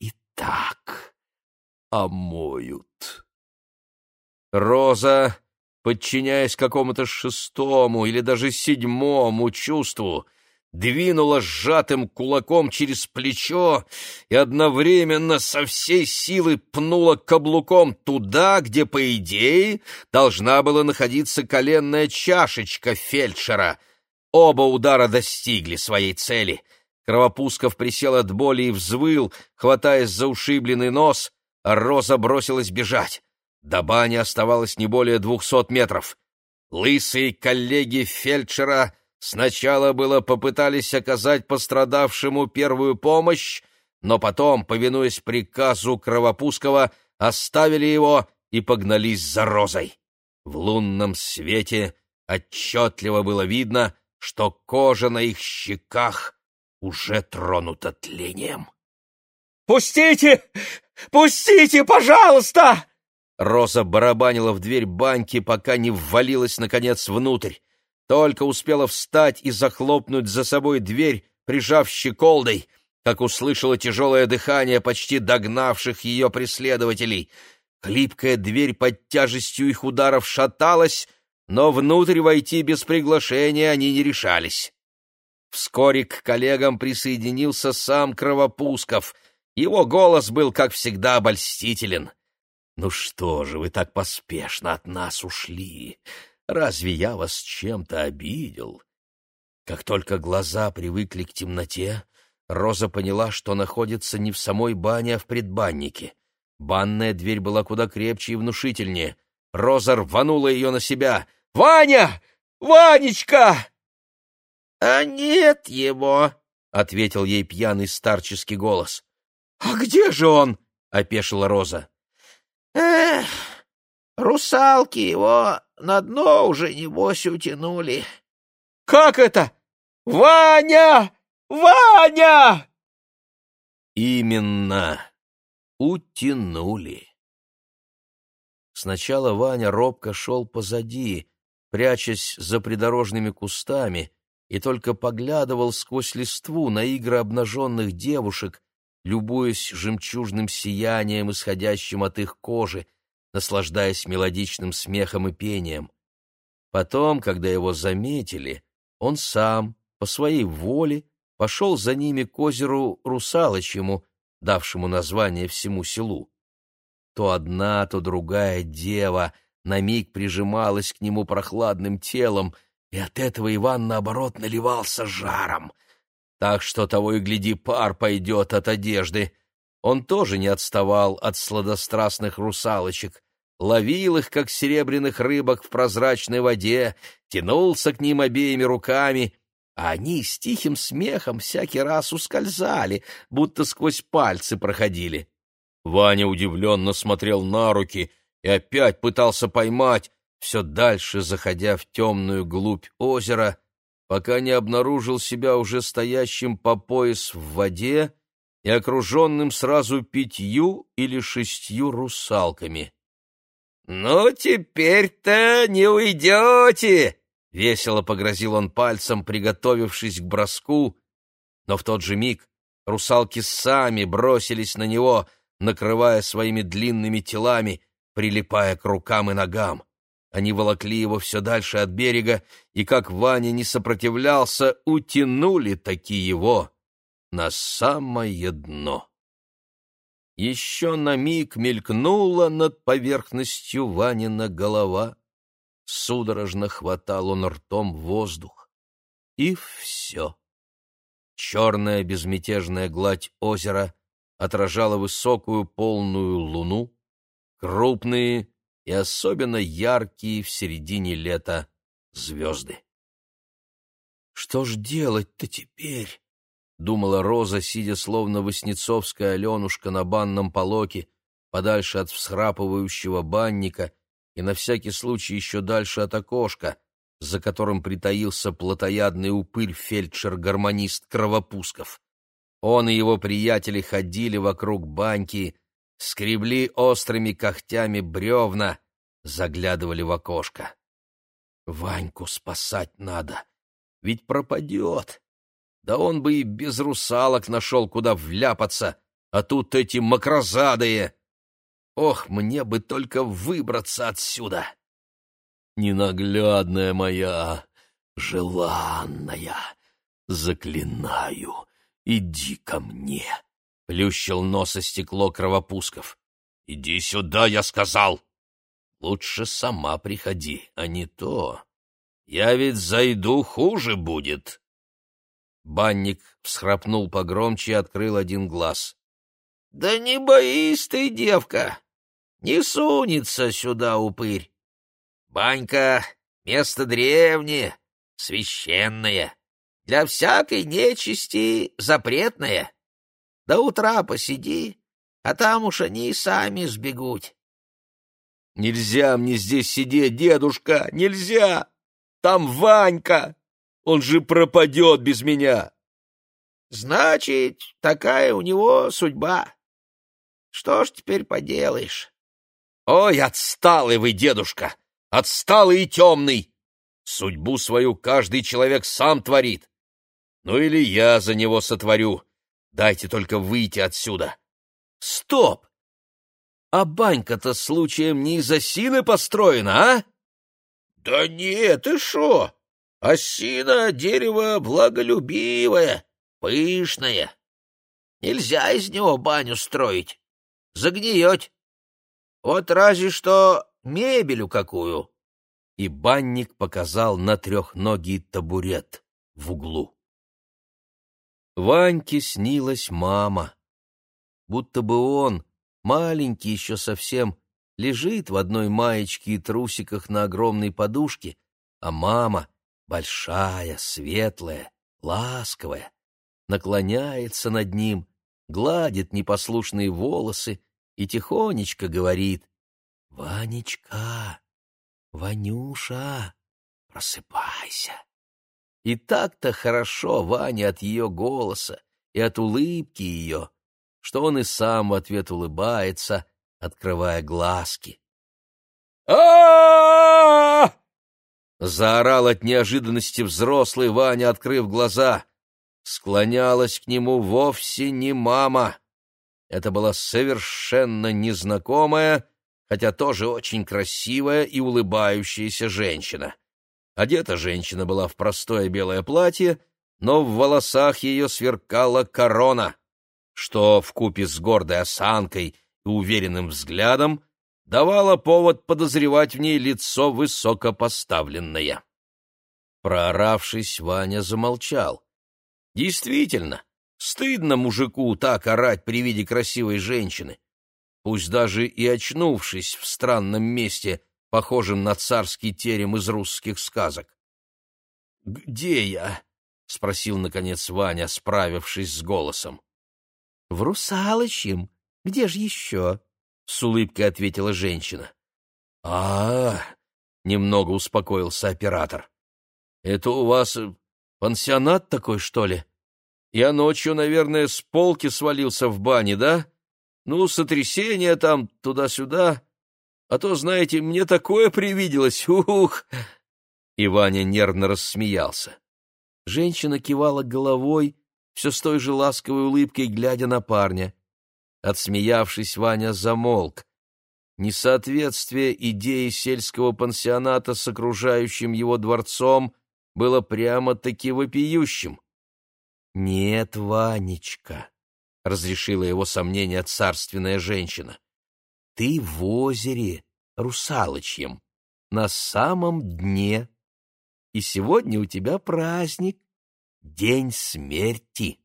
и так омоют». Роза подчиняясь какому-то шестому или даже седьмому чувству, двинула сжатым кулаком через плечо и одновременно со всей силы пнула каблуком туда, где, по идее, должна была находиться коленная чашечка фельдшера. Оба удара достигли своей цели. Кровопусков присел от боли и взвыл, хватаясь за ушибленный нос, а Роза бросилась бежать. До бани оставалось не более двухсот метров. Лысые коллеги фельдшера сначала было попытались оказать пострадавшему первую помощь, но потом, повинуясь приказу Кровопускова, оставили его и погнались за розой. В лунном свете отчетливо было видно, что кожа на их щеках уже тронута тлением. «Пустите! Пустите, пожалуйста!» Роза барабанила в дверь баньки, пока не ввалилась, наконец, внутрь. Только успела встать и захлопнуть за собой дверь, прижав щеколдой, как услышала тяжелое дыхание почти догнавших ее преследователей. Хлипкая дверь под тяжестью их ударов шаталась, но внутрь войти без приглашения они не решались. Вскоре к коллегам присоединился сам Кровопусков. Его голос был, как всегда, обольстителен. «Ну что же вы так поспешно от нас ушли? Разве я вас чем-то обидел?» Как только глаза привыкли к темноте, Роза поняла, что находится не в самой бане, а в предбаннике. Банная дверь была куда крепче и внушительнее. Роза рванула ее на себя. «Ваня! Ванечка!» «А нет его!» — ответил ей пьяный старческий голос. «А где же он?» — опешила Роза. Эх, русалки его на дно уже, небось, утянули. Как это? Ваня! Ваня!» Именно. Утянули. Сначала Ваня робко шел позади, прячась за придорожными кустами, и только поглядывал сквозь листву на игры обнаженных девушек, любуясь жемчужным сиянием, исходящим от их кожи, наслаждаясь мелодичным смехом и пением. Потом, когда его заметили, он сам, по своей воле, пошел за ними к озеру Русалочьему, давшему название всему селу. То одна, то другая дева на миг прижималась к нему прохладным телом, и от этого Иван, наоборот, наливался жаром. Так что того и гляди, пар пойдет от одежды. Он тоже не отставал от сладострастных русалочек, ловил их, как серебряных рыбок в прозрачной воде, тянулся к ним обеими руками а они с тихим смехом всякий раз ускользали, будто сквозь пальцы проходили. Ваня удивленно смотрел на руки и опять пытался поймать, все дальше заходя в темную глубь озера, пока не обнаружил себя уже стоящим по пояс в воде и окруженным сразу пятью или шестью русалками. «Ну, теперь-то не уйдете!» Весело погрозил он пальцем, приготовившись к броску, но в тот же миг русалки сами бросились на него, накрывая своими длинными телами, прилипая к рукам и ногам. Они волокли его все дальше от берега, и, как Ваня не сопротивлялся, утянули таки его на самое дно. Еще на миг мелькнула над поверхностью Ванина голова — Судорожно хватал он ртом воздух. И все. Черная безмятежная гладь озера отражала высокую полную луну, крупные и особенно яркие в середине лета звезды. «Что ж делать-то теперь?» — думала Роза, сидя словно воснецовская Аленушка на банном полоке, подальше от всхрапывающего банника и на всякий случай еще дальше от окошка, за которым притаился плотоядный упырь-фельдшер-гармонист Кровопусков. Он и его приятели ходили вокруг баньки, скребли острыми когтями бревна, заглядывали в окошко. Ваньку спасать надо, ведь пропадет. Да он бы и без русалок нашел, куда вляпаться, а тут эти макрозадые. Ох, мне бы только выбраться отсюда! Ненаглядная моя, желанная, заклинаю, иди ко мне! Плющил нос и стекло кровопусков. Иди сюда, я сказал! Лучше сама приходи, а не то. Я ведь зайду, хуже будет. Банник всхрапнул погромче и открыл один глаз. — Да не боись ты, девка! Не сунется сюда упырь. Банька — место древнее, священное, для всякой нечисти запретное. До утра посиди, а там уж они и сами сбегут. — Нельзя мне здесь сидеть, дедушка, нельзя! Там Ванька! Он же пропадет без меня! — Значит, такая у него судьба. Что ж теперь поделаешь? Ой, отсталый вы, дедушка! Отсталый и темный! Судьбу свою каждый человек сам творит. Ну или я за него сотворю. Дайте только выйти отсюда. Стоп! А банька-то случаем не из осины построена, а? Да нет, ты шо? Осина — дерево благолюбивое, пышное. Нельзя из него баню строить. Загниете. Вот разве что мебелю какую. И банник показал на трехногий табурет в углу. Ваньке снилась мама. Будто бы он, маленький еще совсем, лежит в одной маечке и трусиках на огромной подушке, а мама, большая, светлая, ласковая, наклоняется над ним, гладит непослушные волосы и тихонечко говорит «Ванечка, Ванюша, просыпайся, И так-то хорошо Ване от ее голоса и от улыбки ее, что он и сам в ответ улыбается, открывая глазки. а Заорал от неожиданности взрослый Ваня, открыв глаза. Склонялась к нему вовсе не мама. Это была совершенно незнакомая, хотя тоже очень красивая и улыбающаяся женщина. Одета женщина была в простое белое платье, но в волосах ее сверкала корона, что вкупе с гордой осанкой и уверенным взглядом давало повод подозревать в ней лицо высокопоставленное. Прооравшись, Ваня замолчал. Действительно, стыдно мужику так орать при виде красивой женщины. Пусть даже и очнувшись в странном месте, похожем на царский терем из русских сказок. «Где я?» — спросил, наконец, Ваня, справившись с голосом. «В Русалочьем. Где же еще?» — с улыбкой ответила женщина. а, -а, -а немного успокоился оператор. «Это у вас пансионат такой, что ли? Я ночью, наверное, с полки свалился в бане, да? Ну, сотрясение там, туда-сюда. А то, знаете, мне такое привиделось, ух!» И Ваня нервно рассмеялся. Женщина кивала головой, все с той же ласковой улыбкой, глядя на парня. Отсмеявшись, Ваня замолк. Несоответствие идеи сельского пансионата с окружающим его дворцом было прямо-таки вопиющим. «Нет, Ванечка», — разрешила его сомнение царственная женщина, — «ты в озере русалочьем, на самом дне, и сегодня у тебя праздник, день смерти».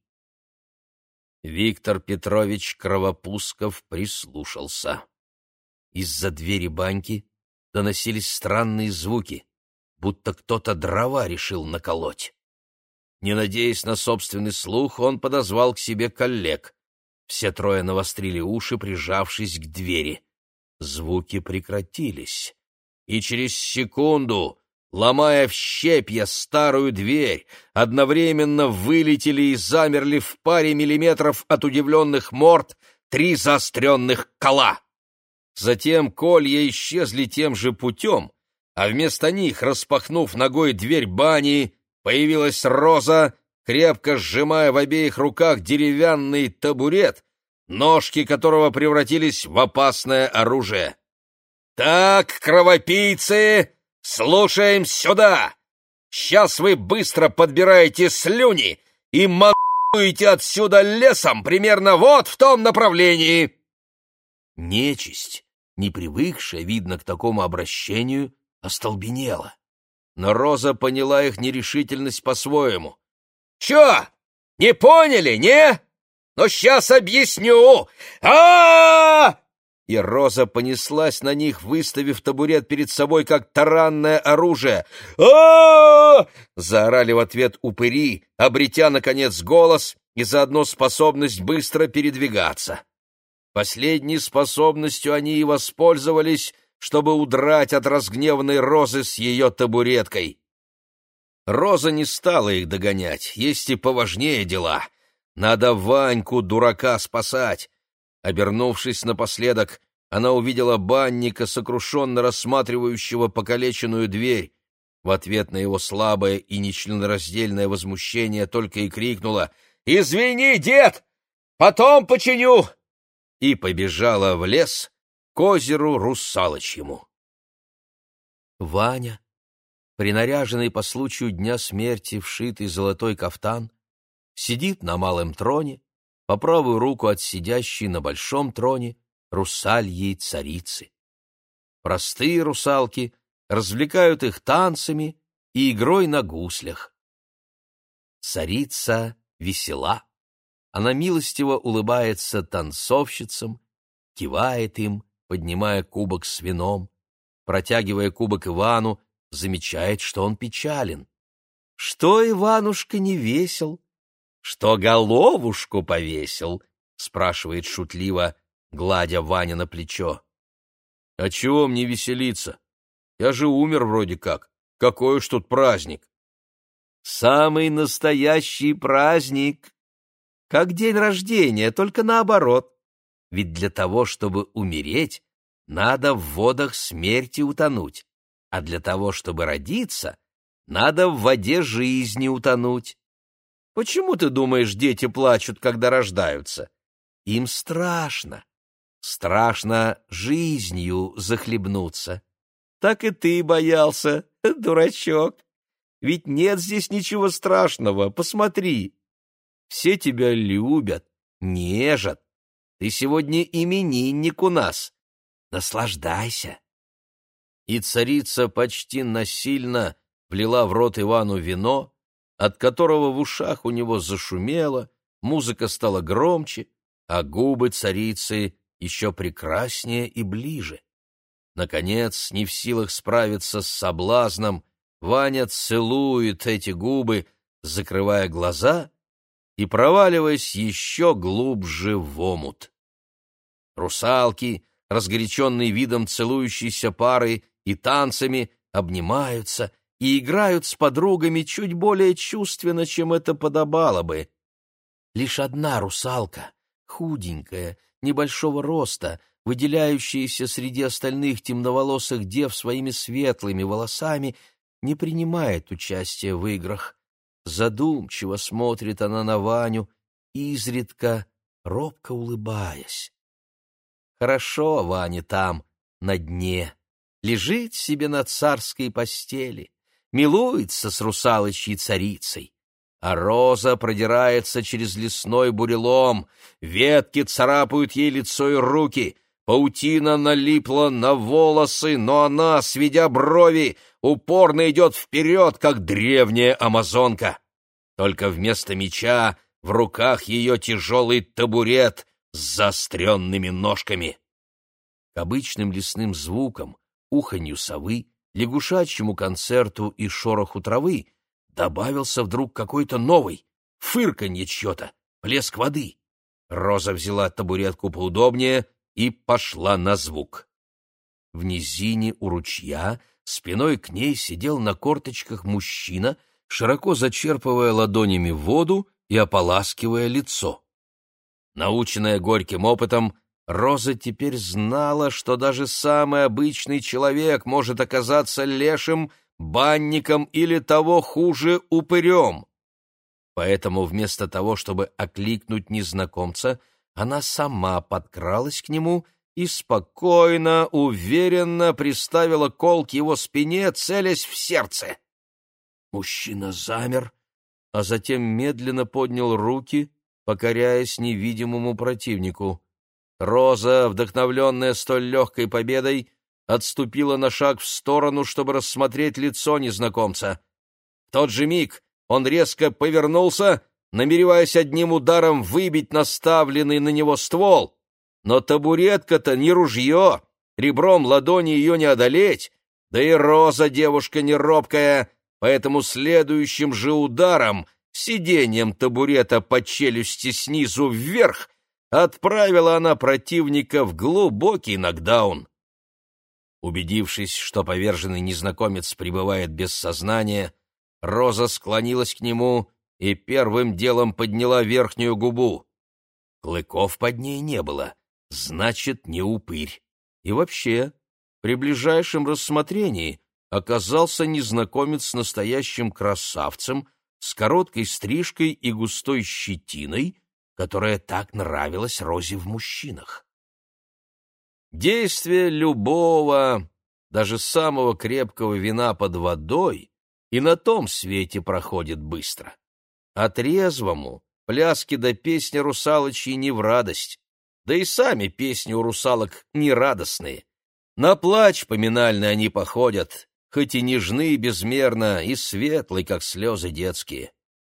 Виктор Петрович Кровопусков прислушался. Из-за двери баньки доносились странные звуки, будто кто-то дрова решил наколоть. Не надеясь на собственный слух, он подозвал к себе коллег. Все трое навострили уши, прижавшись к двери. Звуки прекратились, и через секунду ломая в щепья старую дверь, одновременно вылетели и замерли в паре миллиметров от удивленных морд три заостренных кола. Затем колья исчезли тем же путем, а вместо них, распахнув ногой дверь бани, появилась Роза, крепко сжимая в обеих руках деревянный табурет, ножки которого превратились в опасное оружие. «Так, кровопийцы!» «Слушаем сюда! Сейчас вы быстро подбираете слюни и мануете отсюда лесом примерно вот в том направлении!» Нечисть, не привыкшая, видно, к такому обращению, остолбенела. Но Роза поняла их нерешительность по-своему. «Чё, не поняли, не? Ну, сейчас объясню! -а и Роза понеслась на них, выставив табурет перед собой, как таранное оружие. а заорали в ответ упыри, обретя, наконец, голос и заодно способность быстро передвигаться. Последней способностью они и воспользовались, чтобы удрать от разгневанной Розы с ее табуреткой. Роза не стала их догонять, есть и поважнее дела. Надо Ваньку, дурака, спасать. Обернувшись напоследок, она увидела банника, сокрушенно рассматривающего покалеченную дверь. В ответ на его слабое и нечленораздельное возмущение только и крикнула «Извини, дед! Потом починю!» и побежала в лес к озеру Русалочьему. Ваня, принаряженный по случаю дня смерти вшитый золотой кафтан, сидит на малом троне, по правую руку от сидящей на большом троне русальей царицы. Простые русалки развлекают их танцами и игрой на гуслях. Царица весела. Она милостиво улыбается танцовщицам, кивает им, поднимая кубок с вином, протягивая кубок Ивану, замечает, что он печален. Что Иванушка не весел, что головушку повесил? — спрашивает шутливо, гладя Ваня на плечо. — А чего мне веселиться? Я же умер вроде как. Какой уж тут праздник. самый настоящий праздник. Как день рождения, только наоборот. Ведь для того, чтобы умереть, надо в водах смерти утонуть, а для того, чтобы родиться, надо в воде жизни утонуть. Почему, ты думаешь, дети плачут, когда рождаются? Им страшно. Страшно жизнью захлебнуться. Так и ты боялся, дурачок. Ведь нет здесь ничего страшного, посмотри. Все тебя любят, нежат. Ты сегодня именинник у нас. Наслаждайся. И царица почти насильно влила в рот Ивану вино, от которого в ушах у него зашумело, музыка стала громче, а губы царицы еще прекраснее и ближе. Наконец, не в силах справиться с соблазном, Ваня целует эти губы, закрывая глаза и проваливаясь еще глубже в омут. Русалки, разгоряченные видом целующейся пары и танцами, обнимаются и играют с подругами чуть более чувственно, чем это подобало бы. Лишь одна русалка, худенькая, небольшого роста, выделяющаяся среди остальных темноволосых дев своими светлыми волосами, не принимает участия в играх. Задумчиво смотрит она на Ваню, изредка, робко улыбаясь. Хорошо Ване там, на дне, лежит себе на царской постели, милуется с русалочьей царицей. А роза продирается через лесной бурелом, ветки царапают ей лицо и руки, паутина налипла на волосы, но она, сведя брови, упорно идет вперед, как древняя амазонка. Только вместо меча в руках ее тяжелый табурет с заостренными ножками. К обычным лесным звукам, уханью совы, лягушачьему концерту и шороху травы добавился вдруг какой-то новый, фырканье чье-то, плеск воды. Роза взяла табуретку поудобнее и пошла на звук. В низине у ручья спиной к ней сидел на корточках мужчина, широко зачерпывая ладонями воду и ополаскивая лицо. Наученная горьким опытом, Роза теперь знала, что даже самый обычный человек может оказаться лешим, банником или того хуже упырем. Поэтому вместо того, чтобы окликнуть незнакомца, она сама подкралась к нему и спокойно, уверенно приставила кол к его спине, целясь в сердце. Мужчина замер, а затем медленно поднял руки, покоряясь невидимому противнику. Роза, вдохновленная столь легкой победой, отступила на шаг в сторону, чтобы рассмотреть лицо незнакомца. В тот же миг он резко повернулся, намереваясь одним ударом выбить наставленный на него ствол. Но табуретка-то не ружье, ребром ладони ее не одолеть, да и Роза девушка не робкая, поэтому следующим же ударом, сиденьем табурета по челюсти снизу вверх, отправила она противника в глубокий нокдаун. Убедившись, что поверженный незнакомец пребывает без сознания, Роза склонилась к нему и первым делом подняла верхнюю губу. Клыков под ней не было, значит, не упырь. И вообще, при ближайшем рассмотрении оказался незнакомец с настоящим красавцем, с короткой стрижкой и густой щетиной, которая так нравилась Розе в мужчинах. Действие любого, даже самого крепкого вина под водой и на том свете проходит быстро. А трезвому пляски да песни русалочьи не в радость, да и сами песни у русалок не радостные. На плач поминальный они походят, хоть и нежны безмерно, и светлый, как слезы детские.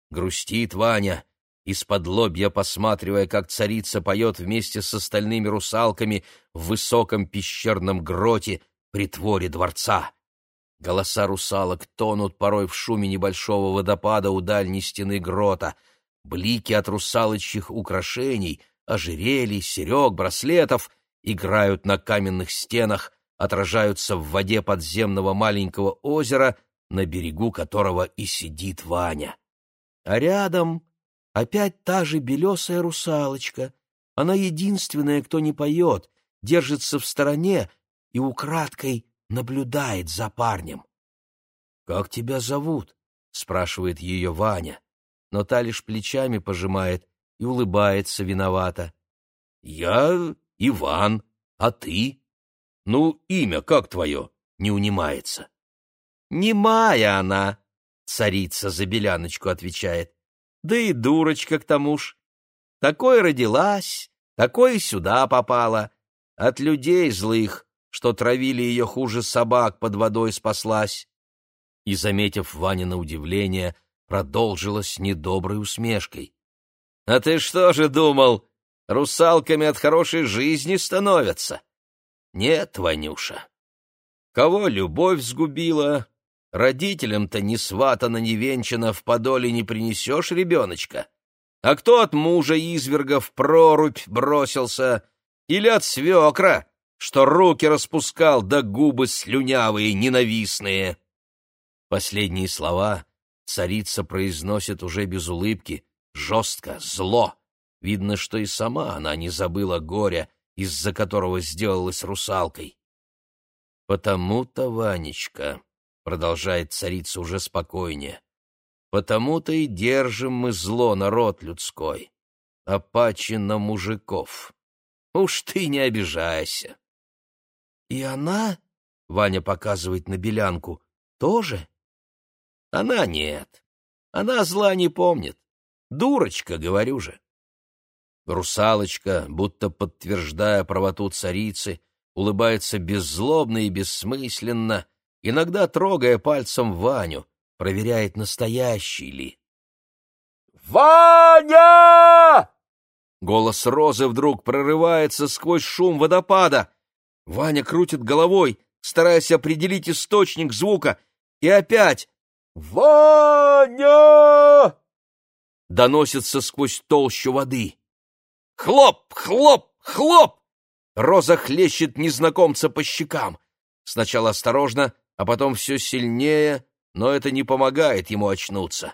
Грустит Ваня, из-под лобья посматривая, как царица поет вместе с остальными русалками в высоком пещерном гроте при творе дворца. Голоса русалок тонут порой в шуме небольшого водопада у дальней стены грота. Блики от русалочьих украшений, ожерелий, серег, браслетов играют на каменных стенах, отражаются в воде подземного маленького озера, на берегу которого и сидит Ваня. А рядом опять та же белесая русалочка. Она единственная, кто не поет, держится в стороне и украдкой наблюдает за парнем. «Как тебя зовут?» — спрашивает ее Ваня, но та лишь плечами пожимает и улыбается виновато. «Я Иван, а ты?» «Ну, имя как твое?» — не унимается. «Немая она», — царица за беляночку отвечает. «Да и дурочка к тому ж. Такой родилась, такой сюда попала. От людей злых, что травили ее хуже собак, под водой спаслась». И, заметив Ванина удивление, продолжила с недоброй усмешкой. «А ты что же думал, русалками от хорошей жизни становятся?» «Нет, Ванюша. Кого любовь сгубила, родителям-то ни сватана, ни венчана в подоле не принесешь ребеночка. А кто от мужа изверга в прорубь бросился, или от свекра, что руки распускал, да губы слюнявые, ненавистные?» Последние слова царица произносит уже без улыбки, жестко, зло. Видно, что и сама она не забыла горя, из-за которого сделалась русалкой. «Потому-то, Ванечка», — продолжает царица уже спокойнее, «потому-то и держим мы зло народ людской, опаче на мужиков. Уж ты не обижайся». «И она?» — Ваня показывает на белянку. «Тоже?» «Она нет. Она зла не помнит. Дурочка, говорю же. Русалочка, будто подтверждая правоту царицы, улыбается беззлобно и бессмысленно, иногда трогая пальцем Ваню, проверяет, настоящий ли. «Ваня!» Голос Розы вдруг прорывается сквозь шум водопада. Ваня крутит головой, стараясь определить источник звука, и опять «Ваня!» доносится сквозь толщу воды. Хлоп, хлоп, хлоп! Роза хлещет незнакомца по щекам. Сначала осторожно, а потом все сильнее, но это не помогает ему очнуться.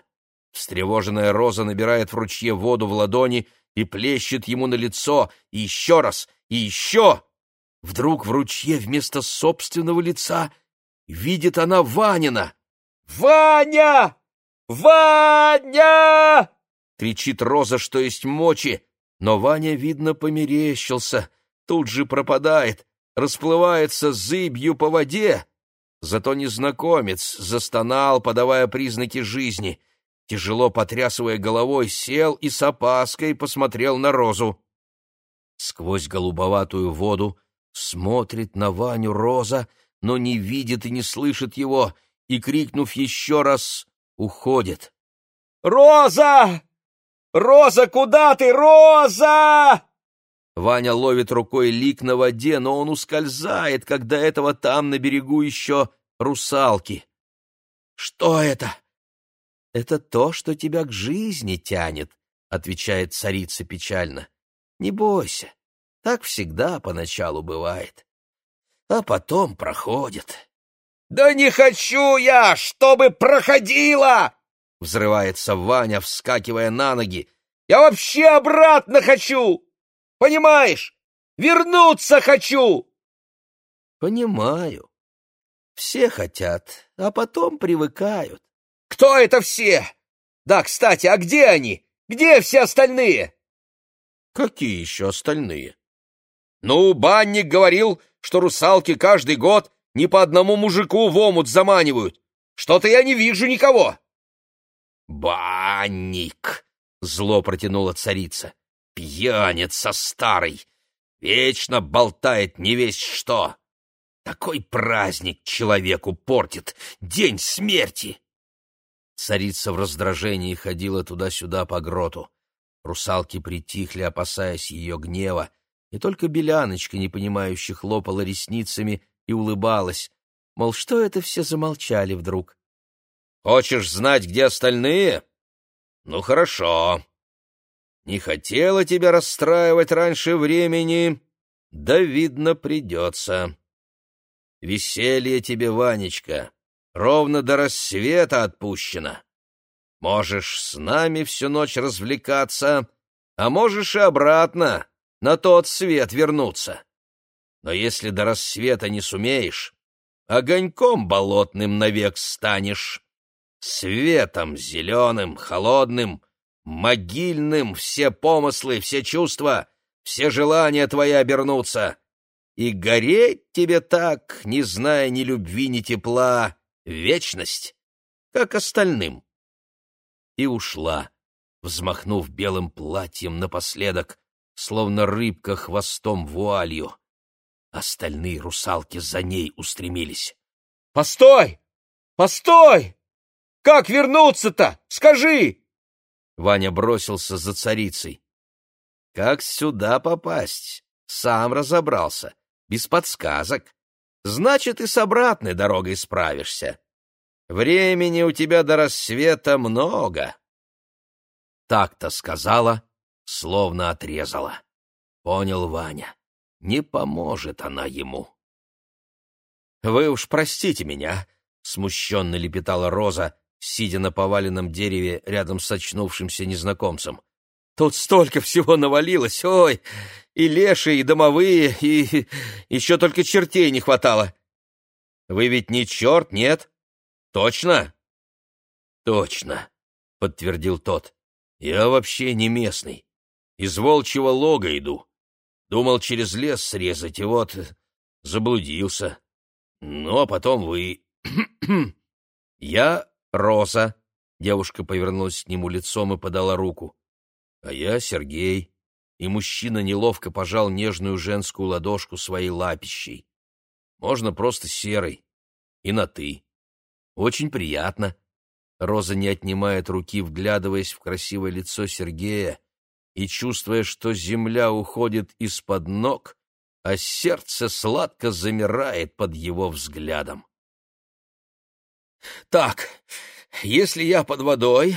Встревоженная Роза набирает в ручье воду в ладони и плещет ему на лицо, и еще раз, и еще. Вдруг в ручье вместо собственного лица видит она Ванина. «Ваня! Ваня!» кричит Роза, что есть мочи, но Ваня, видно, померещился, тут же пропадает, расплывается зыбью по воде. Зато незнакомец застонал, подавая признаки жизни. Тяжело потрясывая головой, сел и с опаской посмотрел на Розу. Сквозь голубоватую воду смотрит на Ваню Роза, но не видит и не слышит его, и, крикнув еще раз, уходит. «Роза!» «Роза, куда ты, Роза?» Ваня ловит рукой лик на воде, но он ускользает, когда этого там на берегу еще русалки. «Что это?» «Это то, что тебя к жизни тянет», — отвечает царица печально. «Не бойся, так всегда поначалу бывает, а потом проходит». «Да не хочу я, чтобы проходила!» Взрывается Ваня, вскакивая на ноги. «Я вообще обратно хочу! Понимаешь? Вернуться хочу!» «Понимаю. Все хотят, а потом привыкают». «Кто это все? Да, кстати, а где они? Где все остальные?» «Какие еще остальные?» «Ну, банник говорил, что русалки каждый год не по одному мужику в омут заманивают. Что-то я не вижу никого». «Банник!» — зло протянула царица. «Пьяница старый! Вечно болтает не весь что! Такой праздник человеку портит! День смерти!» Царица в раздражении ходила туда-сюда по гроту. Русалки притихли, опасаясь ее гнева, и только Беляночка, непонимающе, хлопала ресницами и улыбалась, мол, что это все замолчали вдруг? Хочешь знать, где остальные? Ну, хорошо. Не хотела тебя расстраивать раньше времени, да, видно, придется. Веселье тебе, Ванечка, ровно до рассвета отпущено. Можешь с нами всю ночь развлекаться, а можешь и обратно, на тот свет вернуться. Но если до рассвета не сумеешь, огоньком болотным навек станешь, светом зеленым, холодным, могильным все помыслы, все чувства, все желания твои обернутся, и гореть тебе так, не зная ни любви, ни тепла, вечность, как остальным. И ушла, взмахнув белым платьем напоследок, словно рыбка хвостом вуалью. Остальные русалки за ней устремились. «Постой! Постой! Как вернуться-то? Скажи!» Ваня бросился за царицей. «Как сюда попасть? Сам разобрался, без подсказок. Значит, и с обратной дорогой справишься. Времени у тебя до рассвета много». Так-то сказала, словно отрезала. Понял Ваня не поможет она ему. «Вы уж простите меня», — смущенно лепетала Роза, сидя на поваленном дереве рядом с очнувшимся незнакомцем. «Тут столько всего навалилось, ой! И леши, и домовые, и еще только чертей не хватало. Вы ведь не черт, нет? Точно?» «Точно», — подтвердил тот. «Я вообще не местный. Из волчьего лога иду. Думал через лес срезать, и вот заблудился. Ну, а потом вы... Я Роза. Девушка повернулась к нему лицом и подала руку. А я Сергей. И мужчина неловко пожал нежную женскую ладошку своей лапищей. Можно просто серой. И на «ты». Очень приятно. Роза не отнимает руки, вглядываясь в красивое лицо Сергея, и чувствуя, что земля уходит из-под ног, а сердце сладко замирает под его взглядом. «Так, если я под водой,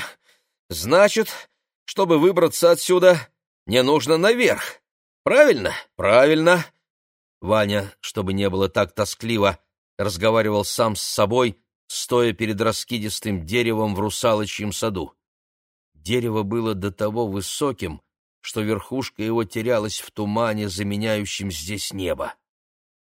значит, чтобы выбраться отсюда, мне нужно наверх. Правильно? Правильно!» Ваня, чтобы не было так тоскливо, разговаривал сам с собой, стоя перед раскидистым деревом в русалочьем саду. Дерево было до того высоким, что верхушка его терялась в тумане, заменяющем здесь небо.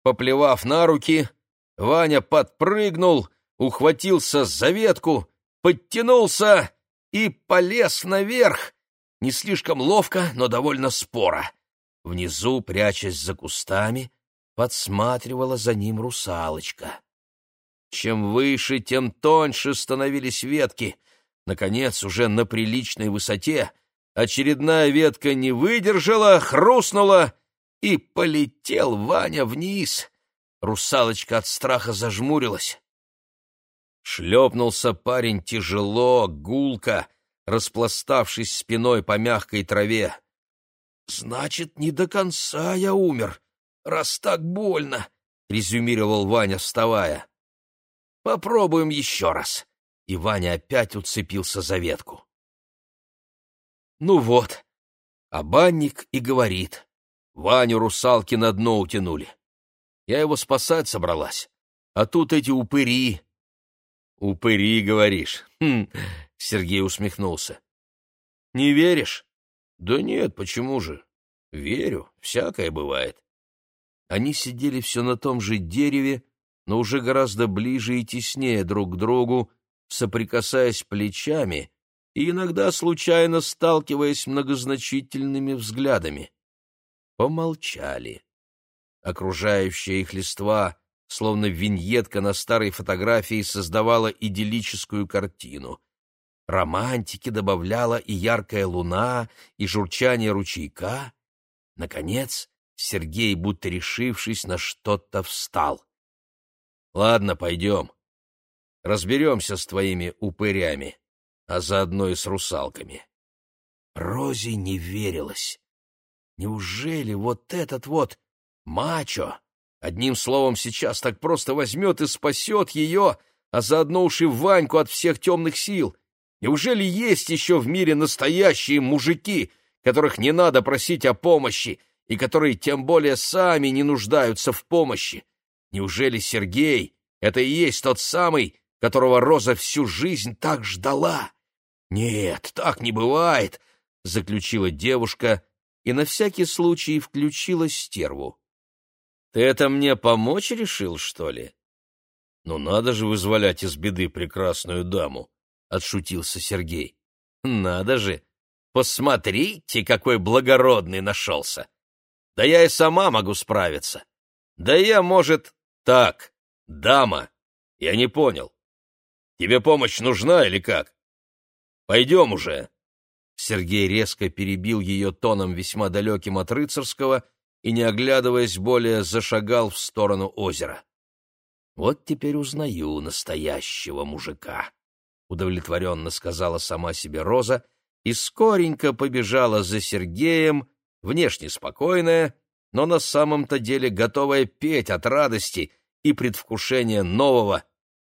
Поплевав на руки, Ваня подпрыгнул, ухватился за ветку, подтянулся и полез наверх, не слишком ловко, но довольно споро. Внизу, прячась за кустами, подсматривала за ним русалочка. Чем выше, тем тоньше становились ветки. Наконец, уже на приличной высоте — Очередная ветка не выдержала, хрустнула, и полетел Ваня вниз. Русалочка от страха зажмурилась. Шлепнулся парень тяжело, гулко, распластавшись спиной по мягкой траве. «Значит, не до конца я умер, раз так больно», — резюмировал Ваня, вставая. «Попробуем еще раз». И Ваня опять уцепился за ветку. Ну вот, а банник и говорит. Ваню русалки на дно утянули. Я его спасать собралась, а тут эти упыри. Упыри, говоришь? Хм, Сергей усмехнулся. Не веришь? Да нет, почему же? Верю, всякое бывает. Они сидели все на том же дереве, но уже гораздо ближе и теснее друг к другу, соприкасаясь плечами и иногда случайно сталкиваясь многозначительными взглядами. Помолчали. Окружающая их листва, словно виньетка на старой фотографии, создавала идиллическую картину. Романтики добавляла и яркая луна, и журчание ручейка. Наконец, Сергей, будто решившись на что-то, встал. — Ладно, пойдем. Разберемся с твоими упырями а заодно и с русалками. Розе не верилось. Неужели вот этот вот мачо, одним словом, сейчас так просто возьмет и спасет ее, а заодно уж и Ваньку от всех темных сил? Неужели есть еще в мире настоящие мужики, которых не надо просить о помощи, и которые тем более сами не нуждаются в помощи? Неужели Сергей — это и есть тот самый, которого Роза всю жизнь так ждала. Нет, так не бывает, заключила девушка и на всякий случай включила стерву. Ты это мне помочь решил, что ли? Ну надо же вызволять из беды прекрасную даму, отшутился Сергей. Надо же. Посмотрите, какой благородный нашелся. Да я и сама могу справиться. Да я, может, так, дама. Я не понял. Тебе помощь нужна или как? Пойдем уже. Сергей резко перебил ее тоном весьма далеким от рыцарского и, не оглядываясь более, зашагал в сторону озера. «Вот теперь узнаю настоящего мужика», — удовлетворенно сказала сама себе Роза и скоренько побежала за Сергеем, внешне спокойная, но на самом-то деле готовая петь от радости и предвкушения нового,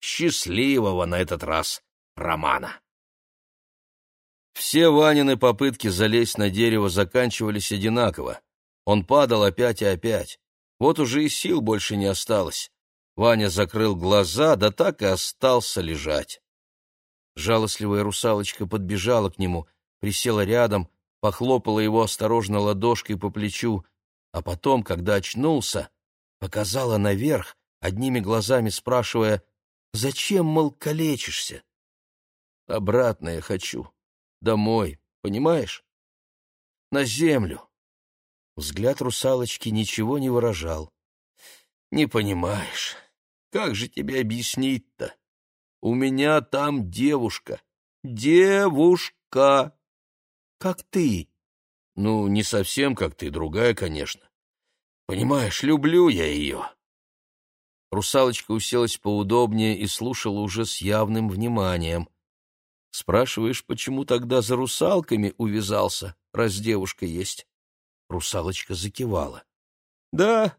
счастливого на этот раз романа. Все Ванины попытки залезть на дерево заканчивались одинаково. Он падал опять и опять. Вот уже и сил больше не осталось. Ваня закрыл глаза, да так и остался лежать. Жалостливая русалочка подбежала к нему, присела рядом, похлопала его осторожно ладошкой по плечу, а потом, когда очнулся, показала наверх, одними глазами спрашивая, «Зачем, мол, калечишься?» «Обратно я хочу. Домой, понимаешь? На землю». Взгляд русалочки ничего не выражал. «Не понимаешь. Как же тебе объяснить-то? У меня там девушка. Девушка. Как ты. Ну, не совсем как ты, другая, конечно. Понимаешь, люблю я ее». Русалочка уселась поудобнее и слушала уже с явным вниманием. «Спрашиваешь, почему тогда за русалками увязался, раз девушка есть?» Русалочка закивала. «Да,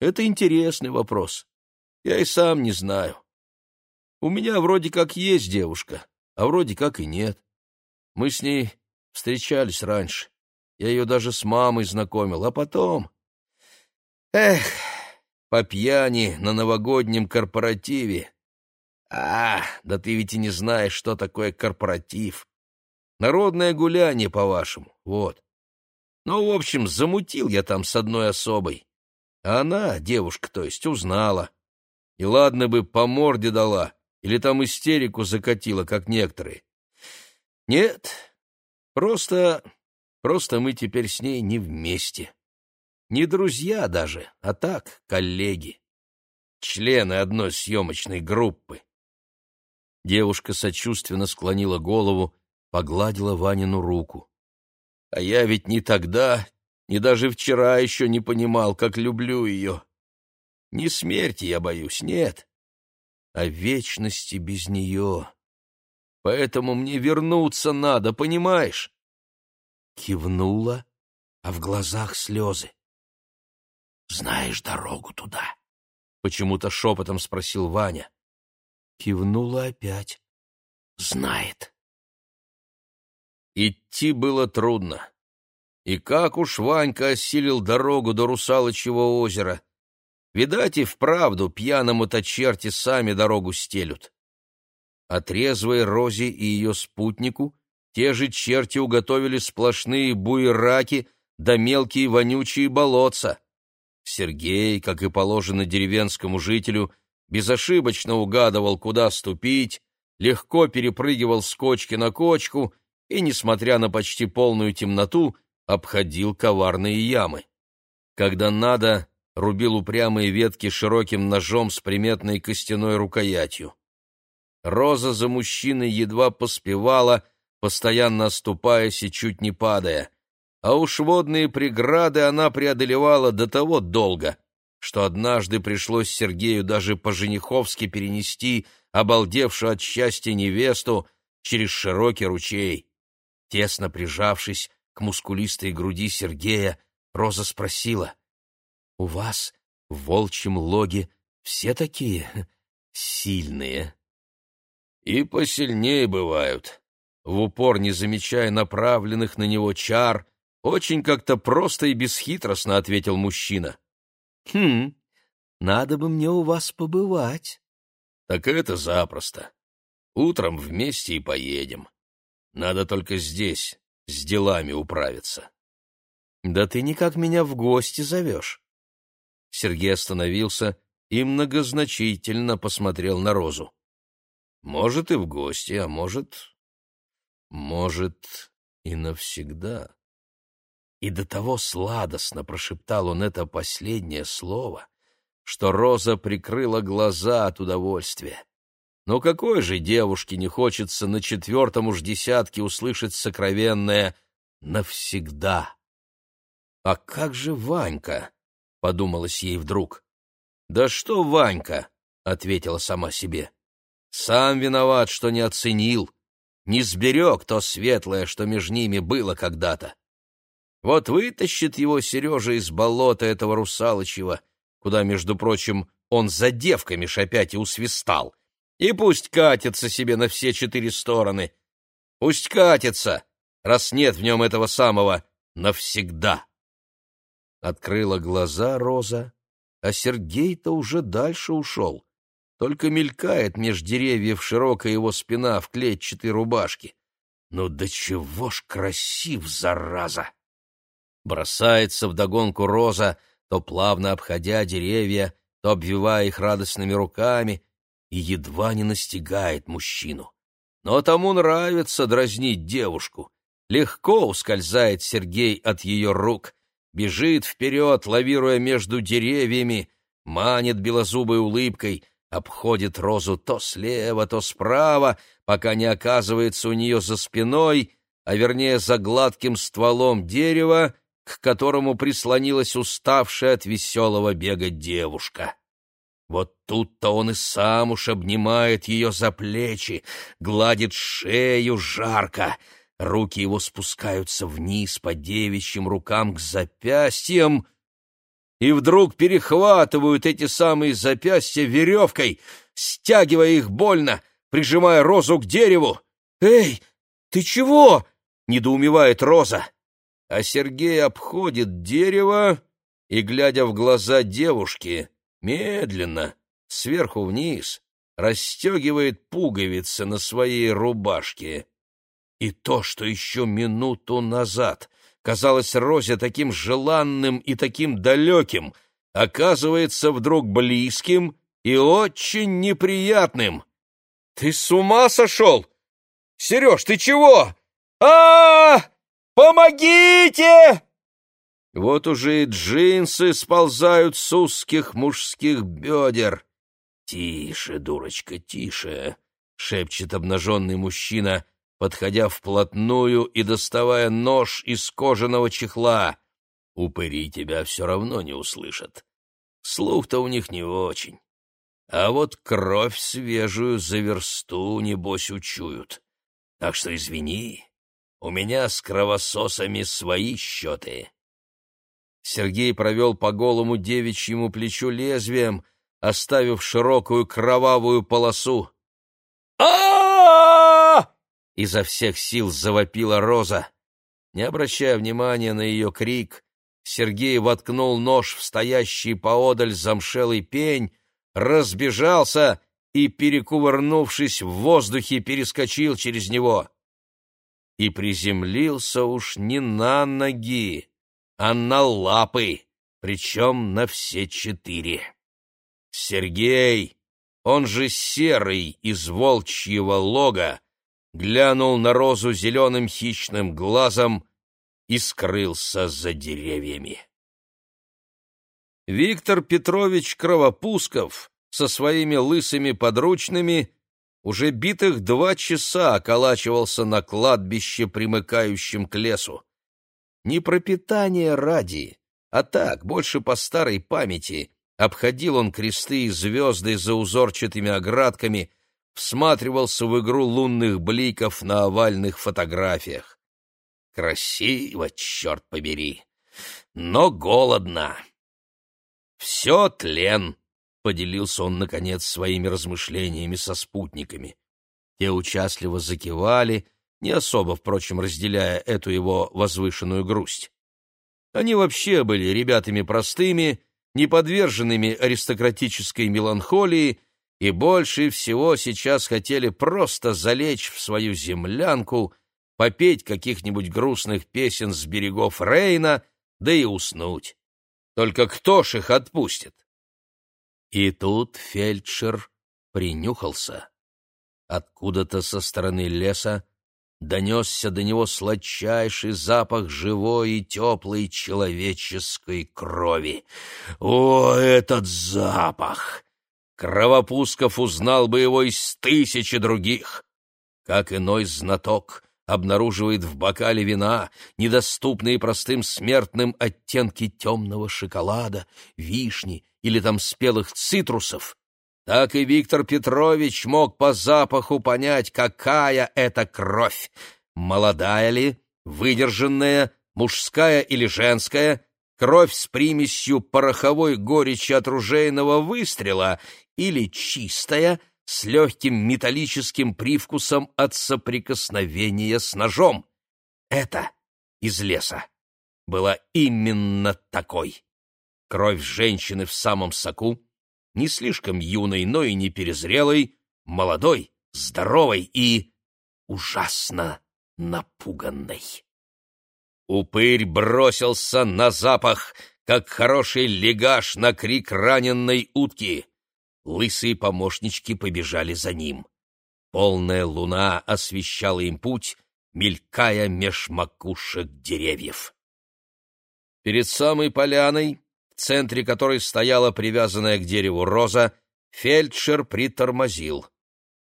это интересный вопрос. Я и сам не знаю. У меня вроде как есть девушка, а вроде как и нет. Мы с ней встречались раньше. Я ее даже с мамой знакомил, а потом... Эх, по пьяни на новогоднем корпоративе. А, да ты ведь и не знаешь, что такое корпоратив. Народное гуляние, по-вашему, вот. Ну, в общем, замутил я там с одной особой. Она, девушка, то есть, узнала. И ладно бы по морде дала, или там истерику закатила, как некоторые. Нет, просто... просто мы теперь с ней не вместе. Не друзья даже, а так, коллеги. Члены одной съемочной группы. Девушка сочувственно склонила голову, погладила Ванину руку. А я ведь ни тогда, ни даже вчера еще не понимал, как люблю ее. Не смерти я боюсь, нет, а вечности без нее. Поэтому мне вернуться надо, понимаешь? Кивнула, а в глазах слезы. «Знаешь дорогу туда?» — почему-то шепотом спросил Ваня. Кивнула опять. «Знает». Идти было трудно. И как уж Ванька осилил дорогу до Русалочьего озера. Видать, и вправду пьяному-то черти сами дорогу стелют. А трезвой Розе и ее спутнику те же черти уготовили сплошные буераки да мелкие вонючие болотца. Сергей, как и положено деревенскому жителю, безошибочно угадывал, куда ступить, легко перепрыгивал с кочки на кочку — и, несмотря на почти полную темноту, обходил коварные ямы. Когда надо, рубил упрямые ветки широким ножом с приметной костяной рукоятью. Роза за мужчиной едва поспевала, постоянно оступаясь и чуть не падая. А уж водные преграды она преодолевала до того долго, что однажды пришлось Сергею даже по-жениховски перенести обалдевшую от счастья невесту через широкий ручей. Тесно прижавшись к мускулистой груди Сергея, Роза спросила, «У вас в волчьем логе все такие сильные?» «И посильнее бывают», в упор не замечая направленных на него чар, очень как-то просто и бесхитростно ответил мужчина. «Хм, надо бы мне у вас побывать. Так это запросто. Утром вместе и поедем. Надо только здесь с делами управиться. Да ты никак меня в гости зовешь. Сергей остановился и многозначительно посмотрел на Розу. Может, и в гости, а может... Может, и навсегда. И до того сладостно прошептал он это последнее слово, что Роза прикрыла глаза от удовольствия. Но какой же девушке не хочется на четвертом уж десятке услышать сокровенное «навсегда»? «А как же Ванька?» — подумалось ей вдруг. «Да что Ванька?» — ответила сама себе. «Сам виноват, что не оценил, не сберег то светлое, что между ними было когда-то. Вот вытащит его Сережа из болота этого русалочьего, куда, между прочим, он за девками ж опять и усвистал, и пусть катится себе на все четыре стороны. Пусть катится, раз нет в нем этого самого навсегда. Открыла глаза Роза, а Сергей-то уже дальше ушел. Только мелькает меж деревьев широкая его спина в клетчатой рубашке. Ну до чего ж красив, зараза! Бросается вдогонку Роза, то плавно обходя деревья, то обвивая их радостными руками, и едва не настигает мужчину. Но тому нравится дразнить девушку. Легко ускользает Сергей от ее рук, бежит вперед, лавируя между деревьями, манит белозубой улыбкой, обходит розу то слева, то справа, пока не оказывается у нее за спиной, а вернее за гладким стволом дерева, к которому прислонилась уставшая от веселого бега девушка. Вот тут-то он и сам уж обнимает ее за плечи, гладит шею жарко. Руки его спускаются вниз по девичьим рукам к запястьям, и вдруг перехватывают эти самые запястья веревкой, стягивая их больно, прижимая Розу к дереву. «Эй, ты чего?» — недоумевает Роза. А Сергей обходит дерево и, глядя в глаза девушки, медленно, сверху вниз, расстегивает пуговицы на своей рубашке. И то, что еще минуту назад казалось Розе таким желанным и таким далеким, оказывается вдруг близким и очень неприятным. «Ты с ума сошел? Сереж, ты чего? а, -а, -а! Помогите!» Вот уже и джинсы сползают с узких мужских бедер. «Тише, дурочка, тише!» — шепчет обнаженный мужчина, подходя вплотную и доставая нож из кожаного чехла. «Упыри тебя все равно не услышат. Слух-то у них не очень. А вот кровь свежую за версту, небось, учуют. Так что извини, у меня с кровососами свои счеты». Сергей провел по голому девичьему плечу лезвием, оставив широкую кровавую полосу. а Изо всех сил завопила Роза. Не обращая внимания на ее крик, Сергей воткнул нож в стоящий поодаль замшелый пень, разбежался и, перекувырнувшись в воздухе, перескочил через него. И приземлился уж не на ноги, а на лапы, причем на все четыре. Сергей, он же Серый из волчьего лога, глянул на розу зеленым хищным глазом и скрылся за деревьями. Виктор Петрович Кровопусков со своими лысыми подручными уже битых два часа околачивался на кладбище, примыкающем к лесу не пропитание ради, а так, больше по старой памяти, обходил он кресты и звезды за узорчатыми оградками, всматривался в игру лунных бликов на овальных фотографиях. Красиво, черт побери, но голодно. Все тлен, — поделился он, наконец, своими размышлениями со спутниками. Те участливо закивали — не особо, впрочем, разделяя эту его возвышенную грусть. Они вообще были ребятами простыми, не подверженными аристократической меланхолии и больше всего сейчас хотели просто залечь в свою землянку, попеть каких-нибудь грустных песен с берегов Рейна, да и уснуть. Только кто ж их отпустит? И тут фельдшер принюхался. Откуда-то со стороны леса донесся до него сладчайший запах живой и теплой человеческой крови. О, этот запах! Кровопусков узнал бы его из тысячи других. Как иной знаток обнаруживает в бокале вина недоступные простым смертным оттенки темного шоколада, вишни или там спелых цитрусов, так и Виктор Петрович мог по запаху понять, какая это кровь, молодая ли, выдержанная, мужская или женская, кровь с примесью пороховой горечи от ружейного выстрела или чистая, с легким металлическим привкусом от соприкосновения с ножом. Это из леса была именно такой. Кровь женщины в самом соку, не слишком юной, но и не перезрелой, молодой, здоровой и ужасно напуганной. Упырь бросился на запах, как хороший легаш на крик раненной утки. Лысые помощнички побежали за ним. Полная луна освещала им путь, мелькая меж макушек деревьев. Перед самой поляной в центре которой стояла привязанная к дереву роза, фельдшер притормозил.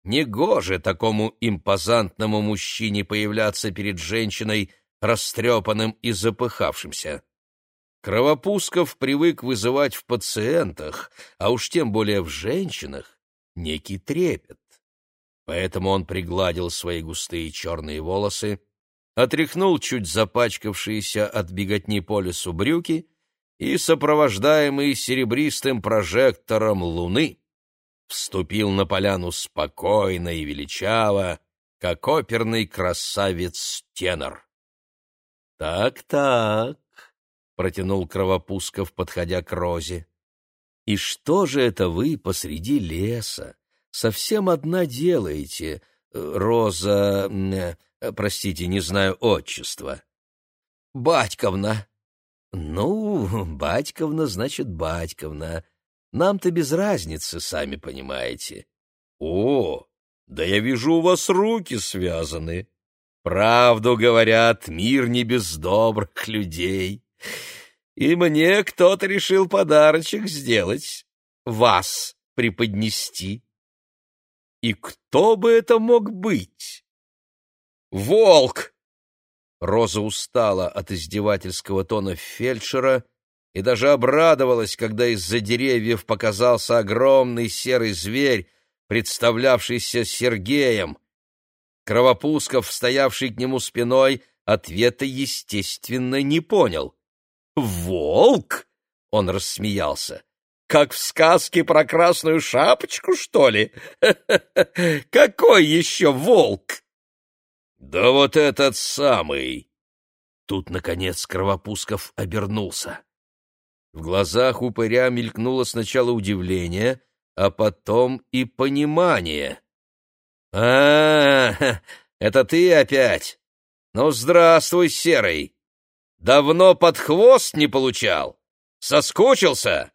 Негоже такому импозантному мужчине появляться перед женщиной, растрепанным и запыхавшимся. Кровопусков привык вызывать в пациентах, а уж тем более в женщинах, некий трепет. Поэтому он пригладил свои густые черные волосы, отряхнул чуть запачкавшиеся от беготни по лесу брюки и, сопровождаемый серебристым прожектором луны, вступил на поляну спокойно и величаво, как оперный красавец-тенор. «Так-так», — протянул Кровопусков, подходя к Розе, — «и что же это вы посреди леса? Совсем одна делаете, Роза... Э, простите, не знаю отчества». «Батьковна», «Ну, батьковна, значит, батьковна. Нам-то без разницы, сами понимаете». «О, да я вижу, у вас руки связаны. Правду говорят, мир не без добрых людей. И мне кто-то решил подарочек сделать, вас преподнести. И кто бы это мог быть?» «Волк!» Роза устала от издевательского тона фельдшера и даже обрадовалась, когда из-за деревьев показался огромный серый зверь, представлявшийся Сергеем. Кровопусков, стоявший к нему спиной, ответа, естественно, не понял. «Волк?» — он рассмеялся. «Как в сказке про красную шапочку, что ли? Какой еще волк?» «Да вот этот самый!» Тут, наконец, Кровопусков обернулся. В глазах упыря мелькнуло сначала удивление, а потом и понимание. а, -а это ты опять? Ну, здравствуй, Серый! Давно под хвост не получал? Соскучился?»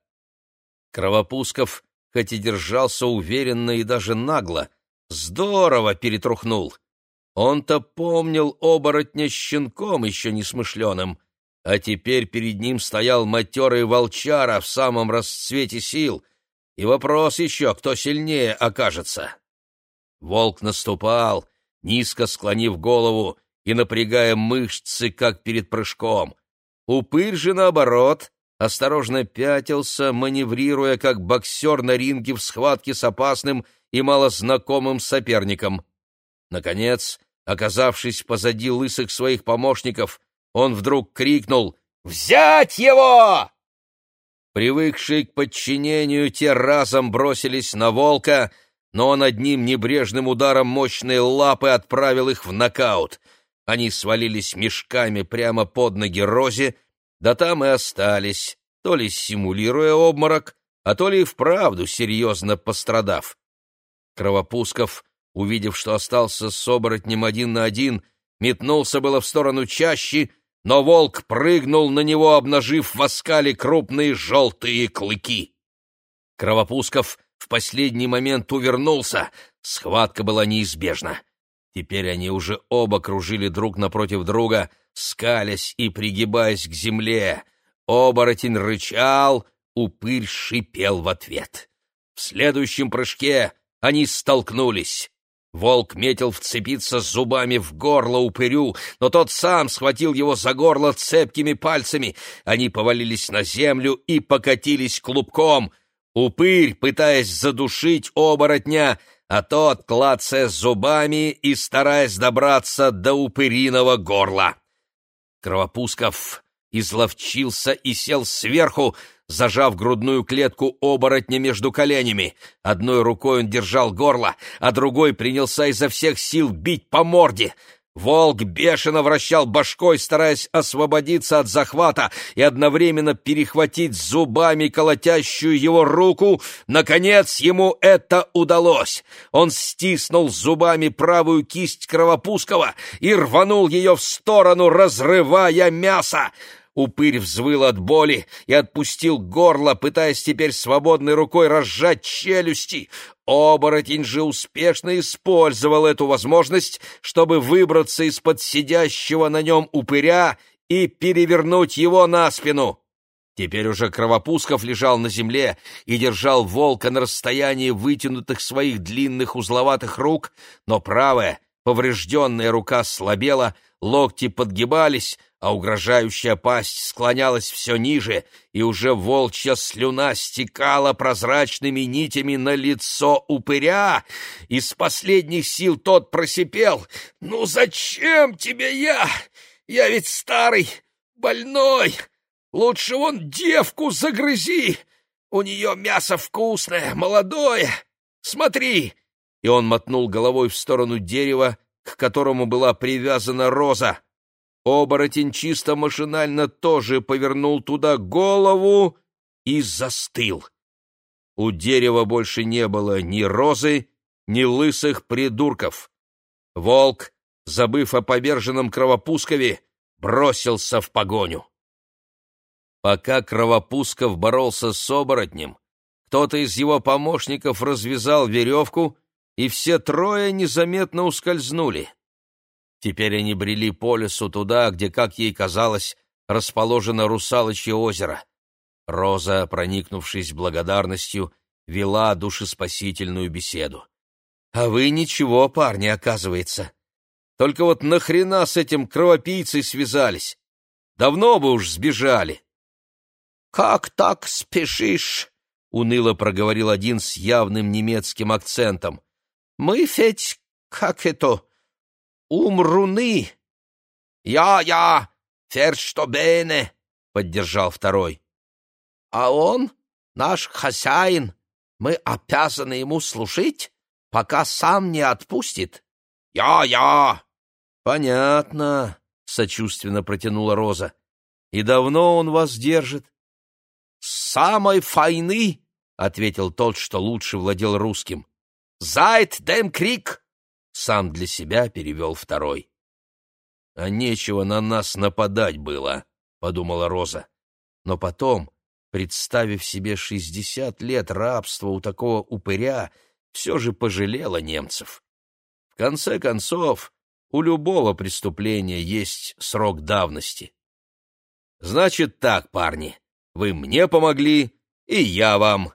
Кровопусков, хоть и держался уверенно и даже нагло, здорово перетрухнул — он-то помнил оборотня щенком еще несмышленым, а теперь перед ним стоял матерый волчара в самом расцвете сил, и вопрос еще, кто сильнее окажется. Волк наступал, низко склонив голову и напрягая мышцы, как перед прыжком. Упырь же, наоборот, осторожно пятился, маневрируя, как боксер на ринге в схватке с опасным и малознакомым соперником. Наконец, Оказавшись позади лысых своих помощников, он вдруг крикнул «Взять его!» Привыкшие к подчинению, те разом бросились на волка, но он одним небрежным ударом мощной лапы отправил их в нокаут. Они свалились мешками прямо под ноги Розе, да там и остались, то ли симулируя обморок, а то ли и вправду серьезно пострадав. Кровопусков, увидев, что остался с оборотнем один на один, метнулся было в сторону чащи, но волк прыгнул на него, обнажив в оскале крупные желтые клыки. Кровопусков в последний момент увернулся, схватка была неизбежна. Теперь они уже оба кружили друг напротив друга, скалясь и пригибаясь к земле. Оборотень рычал, упырь шипел в ответ. В следующем прыжке они столкнулись. Волк метил вцепиться зубами в горло упырю, но тот сам схватил его за горло цепкими пальцами. Они повалились на землю и покатились клубком. Упырь, пытаясь задушить оборотня, а тот, клацая зубами и стараясь добраться до упыриного горла. Кровопусков изловчился и сел сверху, зажав грудную клетку оборотня между коленями. Одной рукой он держал горло, а другой принялся изо всех сил бить по морде. Волк бешено вращал башкой, стараясь освободиться от захвата и одновременно перехватить зубами колотящую его руку. Наконец ему это удалось. Он стиснул зубами правую кисть Кровопускова и рванул ее в сторону, разрывая мясо. Упырь взвыл от боли и отпустил горло, пытаясь теперь свободной рукой разжать челюсти. Оборотень же успешно использовал эту возможность, чтобы выбраться из-под сидящего на нем упыря и перевернуть его на спину. Теперь уже Кровопусков лежал на земле и держал волка на расстоянии вытянутых своих длинных узловатых рук, но правая, поврежденная рука слабела, локти подгибались, а угрожающая пасть склонялась все ниже, и уже волчья слюна стекала прозрачными нитями на лицо упыря. Из последних сил тот просипел. «Ну зачем тебе я? Я ведь старый, больной. Лучше вон девку загрызи. У нее мясо вкусное, молодое. Смотри!» И он мотнул головой в сторону дерева, к которому была привязана роза. Оборотень чисто машинально тоже повернул туда голову и застыл. У дерева больше не было ни розы, ни лысых придурков. Волк, забыв о поверженном кровопускове, бросился в погоню. Пока Кровопусков боролся с оборотнем, кто-то из его помощников развязал веревку, и все трое незаметно ускользнули. Теперь они брели по лесу туда, где, как ей казалось, расположено русалочье озеро. Роза, проникнувшись благодарностью, вела душеспасительную беседу. — А вы ничего, парни, оказывается. Только вот нахрена с этим кровопийцей связались? Давно бы уж сбежали. — Как так спешишь? — уныло проговорил один с явным немецким акцентом. — Мы, Федь, как это, умруны. Я-я, ферштобене, поддержал второй. А он наш хозяин, мы обязаны ему служить, пока сам не отпустит. Я-я. Понятно, сочувственно протянула Роза. И давно он вас держит? С самой файны, ответил тот, что лучше владел русским. Зайт дем крик сам для себя перевел второй. «А нечего на нас нападать было», — подумала Роза. Но потом, представив себе шестьдесят лет рабства у такого упыря, все же пожалела немцев. В конце концов, у любого преступления есть срок давности. «Значит так, парни, вы мне помогли, и я вам.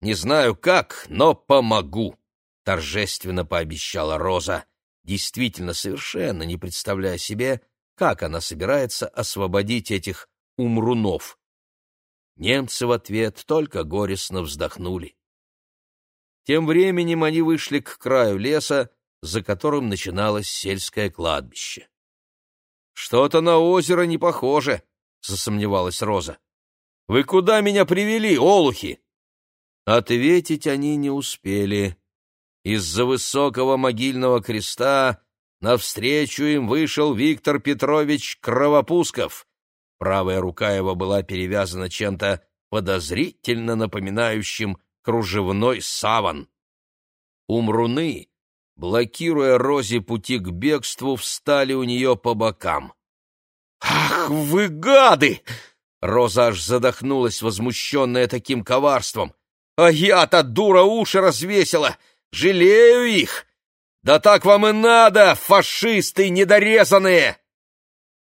Не знаю как, но помогу» торжественно пообещала Роза, действительно совершенно не представляя себе, как она собирается освободить этих умрунов. Немцы в ответ только горестно вздохнули. Тем временем они вышли к краю леса, за которым начиналось сельское кладбище. «Что-то на озеро не похоже», — засомневалась Роза. «Вы куда меня привели, олухи?» Ответить они не успели. Из-за высокого могильного креста навстречу им вышел Виктор Петрович Кровопусков. Правая рука его была перевязана чем-то подозрительно напоминающим кружевной саван. Умруны, блокируя Розе пути к бегству, встали у нее по бокам. «Ах, вы гады!» Роза аж задохнулась, возмущенная таким коварством. «А я-то, дура, уши развесила! Жалею их! Да так вам и надо, фашисты недорезанные!»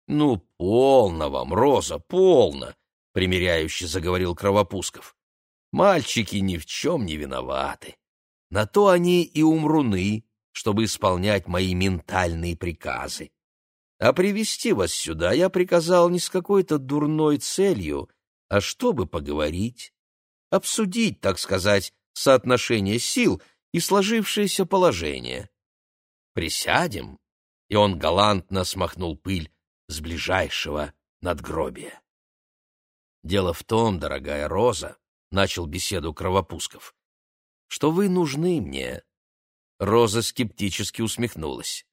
«Ну, полно вам, Роза, полно!» — примиряюще заговорил Кровопусков. «Мальчики ни в чем не виноваты. На то они и умруны, чтобы исполнять мои ментальные приказы. А привести вас сюда я приказал не с какой-то дурной целью, а чтобы поговорить, обсудить, так сказать, соотношение сил и сложившееся положение. Присядем, и он галантно смахнул пыль с ближайшего надгробия. Дело в том, дорогая Роза, — начал беседу Кровопусков, — что вы нужны мне. Роза скептически усмехнулась.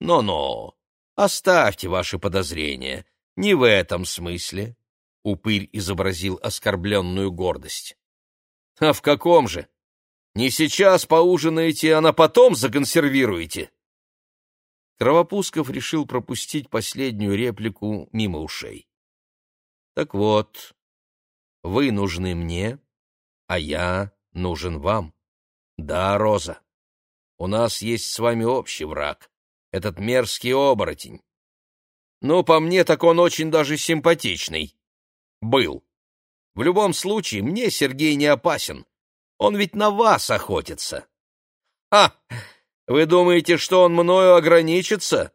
«Но-но, Оставьте ваши подозрения. Не в этом смысле. Упырь изобразил оскорбленную гордость. А в каком же? Не сейчас поужинаете, а на потом законсервируете. Кровопусков решил пропустить последнюю реплику мимо ушей. Так вот, вы нужны мне, а я нужен вам. Да, Роза, у нас есть с вами общий враг этот мерзкий оборотень. Ну, по мне, так он очень даже симпатичный. Был. В любом случае, мне Сергей не опасен. Он ведь на вас охотится. А, вы думаете, что он мною ограничится?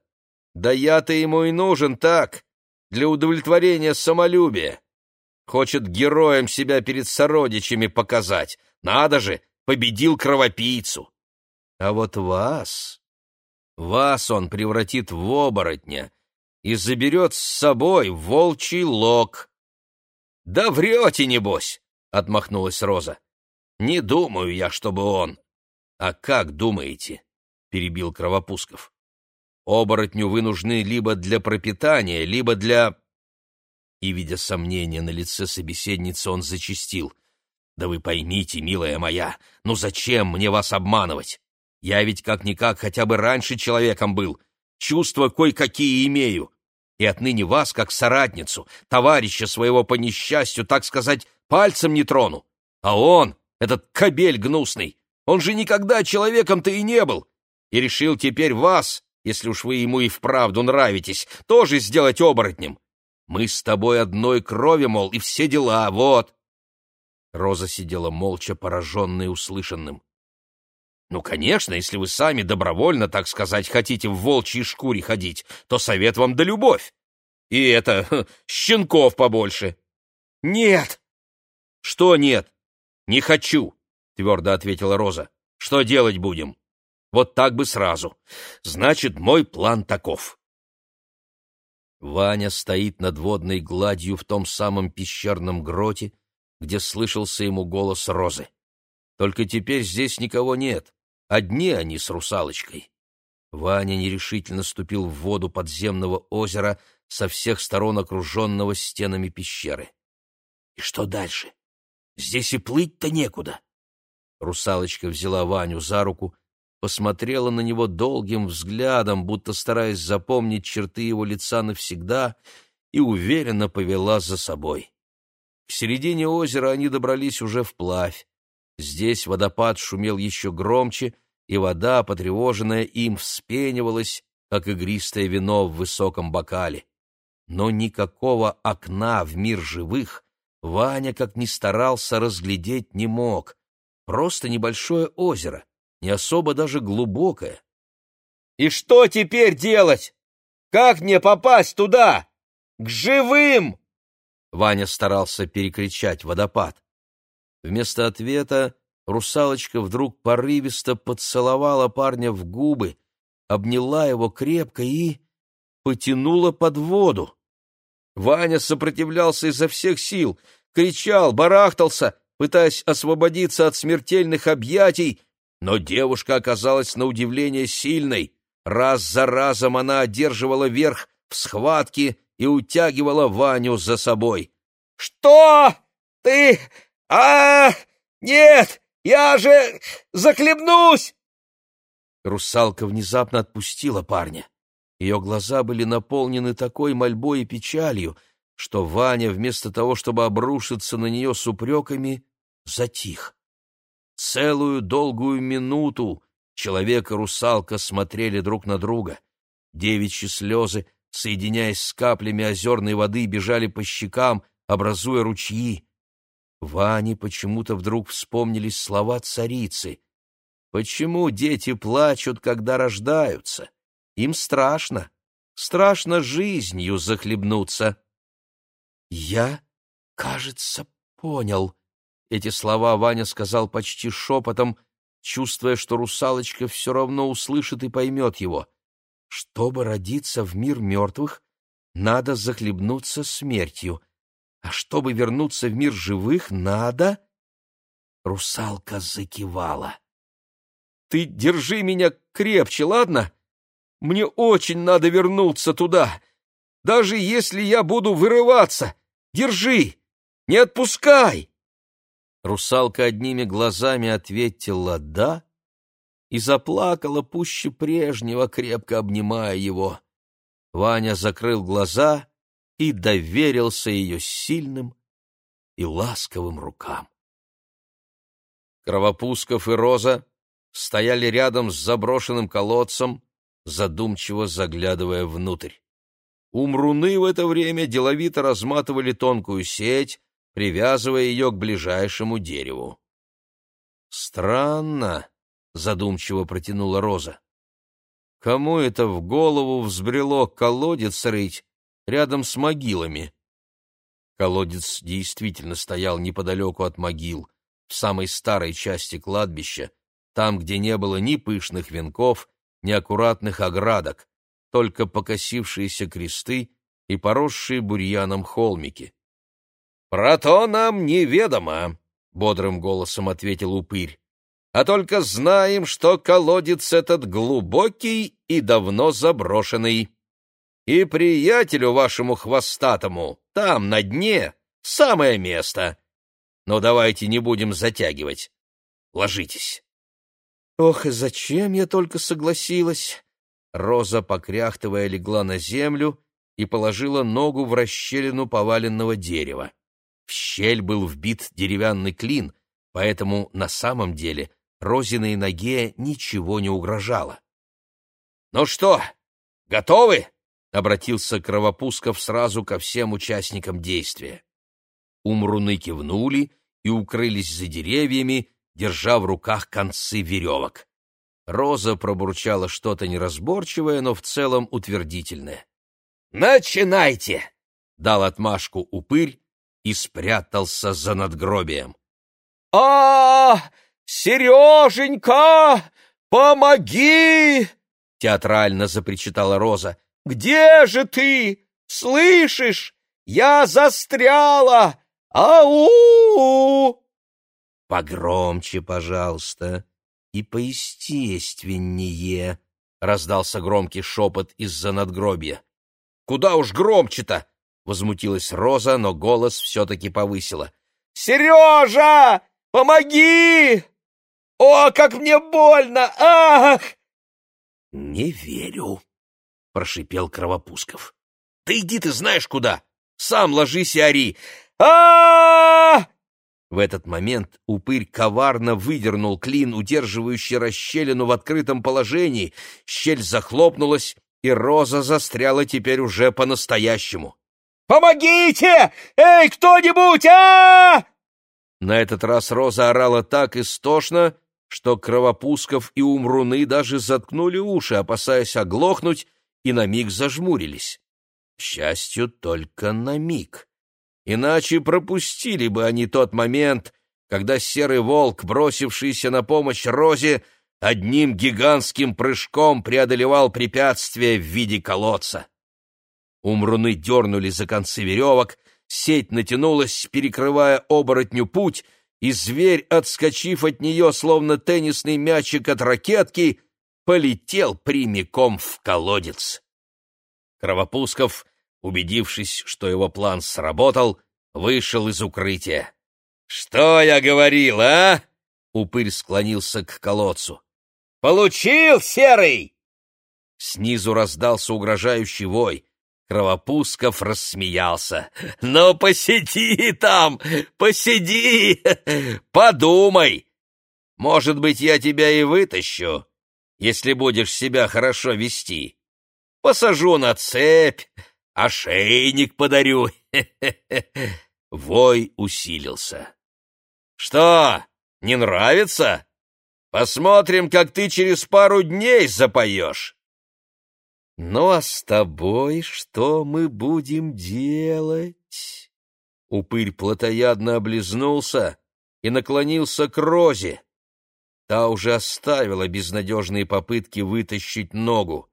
Да я-то ему и нужен так, для удовлетворения самолюбия. Хочет героем себя перед сородичами показать. Надо же, победил кровопийцу. А вот вас вас он превратит в оборотня и заберет с собой волчий лог. — Да врете, небось! — отмахнулась Роза. — Не думаю я, чтобы он. — А как думаете? — перебил Кровопусков. — Оборотню вы нужны либо для пропитания, либо для... И, видя сомнения на лице собеседницы, он зачистил. — Да вы поймите, милая моя, ну зачем мне вас обманывать? Я ведь как-никак хотя бы раньше человеком был. Чувства кое-какие имею. И отныне вас, как соратницу, товарища своего по несчастью, так сказать, пальцем не трону. А он, этот кобель гнусный, он же никогда человеком-то и не был. И решил теперь вас, если уж вы ему и вправду нравитесь, тоже сделать оборотнем. Мы с тобой одной крови, мол, и все дела, вот. Роза сидела молча, пораженная услышанным. Ну, конечно, если вы сами добровольно, так сказать, хотите в волчьей шкуре ходить, то совет вам да любовь. И это, щенков побольше. Нет. Что нет? Не хочу, твердо ответила Роза. Что делать будем? Вот так бы сразу. Значит, мой план таков. Ваня стоит над водной гладью в том самом пещерном гроте, где слышался ему голос Розы. Только теперь здесь никого нет. Одни они с русалочкой. Ваня нерешительно ступил в воду подземного озера, со всех сторон окруженного стенами пещеры. И что дальше? Здесь и плыть-то некуда. Русалочка взяла Ваню за руку, посмотрела на него долгим взглядом, будто стараясь запомнить черты его лица навсегда, и уверенно повела за собой. К середине озера они добрались уже вплавь. Здесь водопад шумел еще громче, и вода, потревоженная им, вспенивалась, как игристое вино в высоком бокале. Но никакого окна в мир живых Ваня, как ни старался, разглядеть не мог. Просто небольшое озеро, не особо даже глубокое. «И что теперь делать? Как мне попасть туда? К живым?» Ваня старался перекричать водопад. Вместо ответа русалочка вдруг порывисто поцеловала парня в губы, обняла его крепко и потянула под воду. Ваня сопротивлялся изо всех сил, кричал, барахтался, пытаясь освободиться от смертельных объятий, но девушка оказалась на удивление сильной. Раз за разом она одерживала верх в схватке и утягивала Ваню за собой. «Что? ты... а Нет! Я же захлебнусь!» Русалка внезапно отпустила парня. Ее глаза были наполнены такой мольбой и печалью, что Ваня, вместо того, чтобы обрушиться на нее с упреками, затих. Целую долгую минуту человек и русалка смотрели друг на друга. Девичьи слезы, соединяясь с каплями озерной воды, бежали по щекам, образуя ручьи. Ване почему-то вдруг вспомнились слова царицы. «Почему дети плачут, когда рождаются? Им страшно. Страшно жизнью захлебнуться». «Я, кажется, понял», эти слова Ваня сказал почти шепотом, чувствуя, что русалочка все равно услышит и поймет его. Чтобы родиться в мир мертвых, надо захлебнуться смертью, а чтобы вернуться в мир живых, надо... Русалка закивала. «Ты держи меня крепче, ладно? Мне очень надо вернуться туда, даже если я буду вырываться. Держи, не отпускай!» Русалка одними глазами ответила «да» и заплакала пуще прежнего, крепко обнимая его. Ваня закрыл глаза и доверился ее сильным и ласковым рукам. Кровопусков и Роза стояли рядом с заброшенным колодцем, задумчиво заглядывая внутрь. Умруны в это время деловито разматывали тонкую сеть, привязывая ее к ближайшему дереву. «Странно», — задумчиво протянула Роза. «Кому это в голову взбрело колодец рыть рядом с могилами?» Колодец действительно стоял неподалеку от могил, в самой старой части кладбища, там, где не было ни пышных венков, ни аккуратных оградок, только покосившиеся кресты и поросшие бурьяном холмики. «Про то нам неведомо», — бодрым голосом ответил упырь. «А только знаем, что колодец этот глубокий и давно заброшенный. И приятелю вашему хвостатому там, на дне, самое место. Но давайте не будем затягивать. Ложитесь». «Ох, и зачем я только согласилась?» Роза, покряхтывая, легла на землю и положила ногу в расщелину поваленного дерева. В щель был вбит деревянный клин, поэтому на самом деле Розиной ноге ничего не угрожало. — Ну что, готовы? — обратился Кровопусков сразу ко всем участникам действия. Умруны кивнули и укрылись за деревьями, держа в руках концы веревок. Роза пробурчала что-то неразборчивое, но в целом утвердительное. «Начинайте!» — дал отмашку упырь, и спрятался за надгробием. «А, Сереженька, помоги!» — театрально запричитала Роза. «Где же ты? Слышишь? Я застряла! Ау!» «Погромче, пожалуйста, и поестественнее», — раздался громкий шепот из-за надгробия. «Куда уж громче-то!» — возмутилась Роза, но голос все-таки повысила. «Сережа, помоги! О, как мне больно! Ах!» «Не верю», — прошипел Кровопусков. «Да иди ты знаешь куда! Сам ложись и ори! а В этот момент упырь коварно выдернул клин, удерживающий расщелину в открытом положении. Щель захлопнулась, и Роза застряла теперь уже по-настоящему. Помогите! Эй, кто-нибудь! а, На этот раз Роза орала так истошно, что Кровопусков и Умруны даже заткнули уши, опасаясь оглохнуть, и на миг зажмурились. К счастью, только на миг. Иначе пропустили бы они тот момент, когда серый волк, бросившийся на помощь Розе, одним гигантским прыжком преодолевал препятствие в виде колодца. Умруны дернули за концы веревок, сеть натянулась, перекрывая оборотню путь, и зверь, отскочив от нее, словно теннисный мячик от ракетки, полетел прямиком в колодец. Кровопусков, убедившись, что его план сработал, вышел из укрытия. Что я говорил, а? Упырь склонился к колодцу. Получил, серый! Снизу раздался угрожающий вой. Кровопусков рассмеялся. «Ну, посиди там, посиди, подумай. Может быть, я тебя и вытащу, если будешь себя хорошо вести. Посажу на цепь, ошейник подарю». Вой усилился. «Что, не нравится? Посмотрим, как ты через пару дней запоешь». «Ну а с тобой что мы будем делать?» Упырь плотоядно облизнулся и наклонился к Розе. Та уже оставила безнадежные попытки вытащить ногу.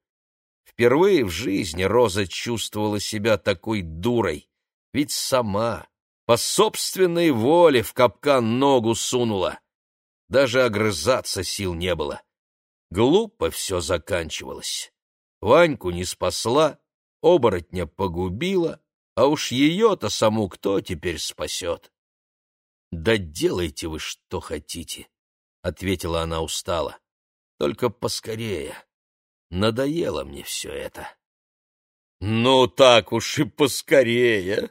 Впервые в жизни Роза чувствовала себя такой дурой, ведь сама, по собственной воле, в капкан ногу сунула. Даже огрызаться сил не было. Глупо все заканчивалось. Ваньку не спасла, оборотня погубила, а уж ее-то саму кто теперь спасет? — Да делайте вы, что хотите, — ответила она устало. — Только поскорее. Надоело мне все это. — Ну, так уж и поскорее!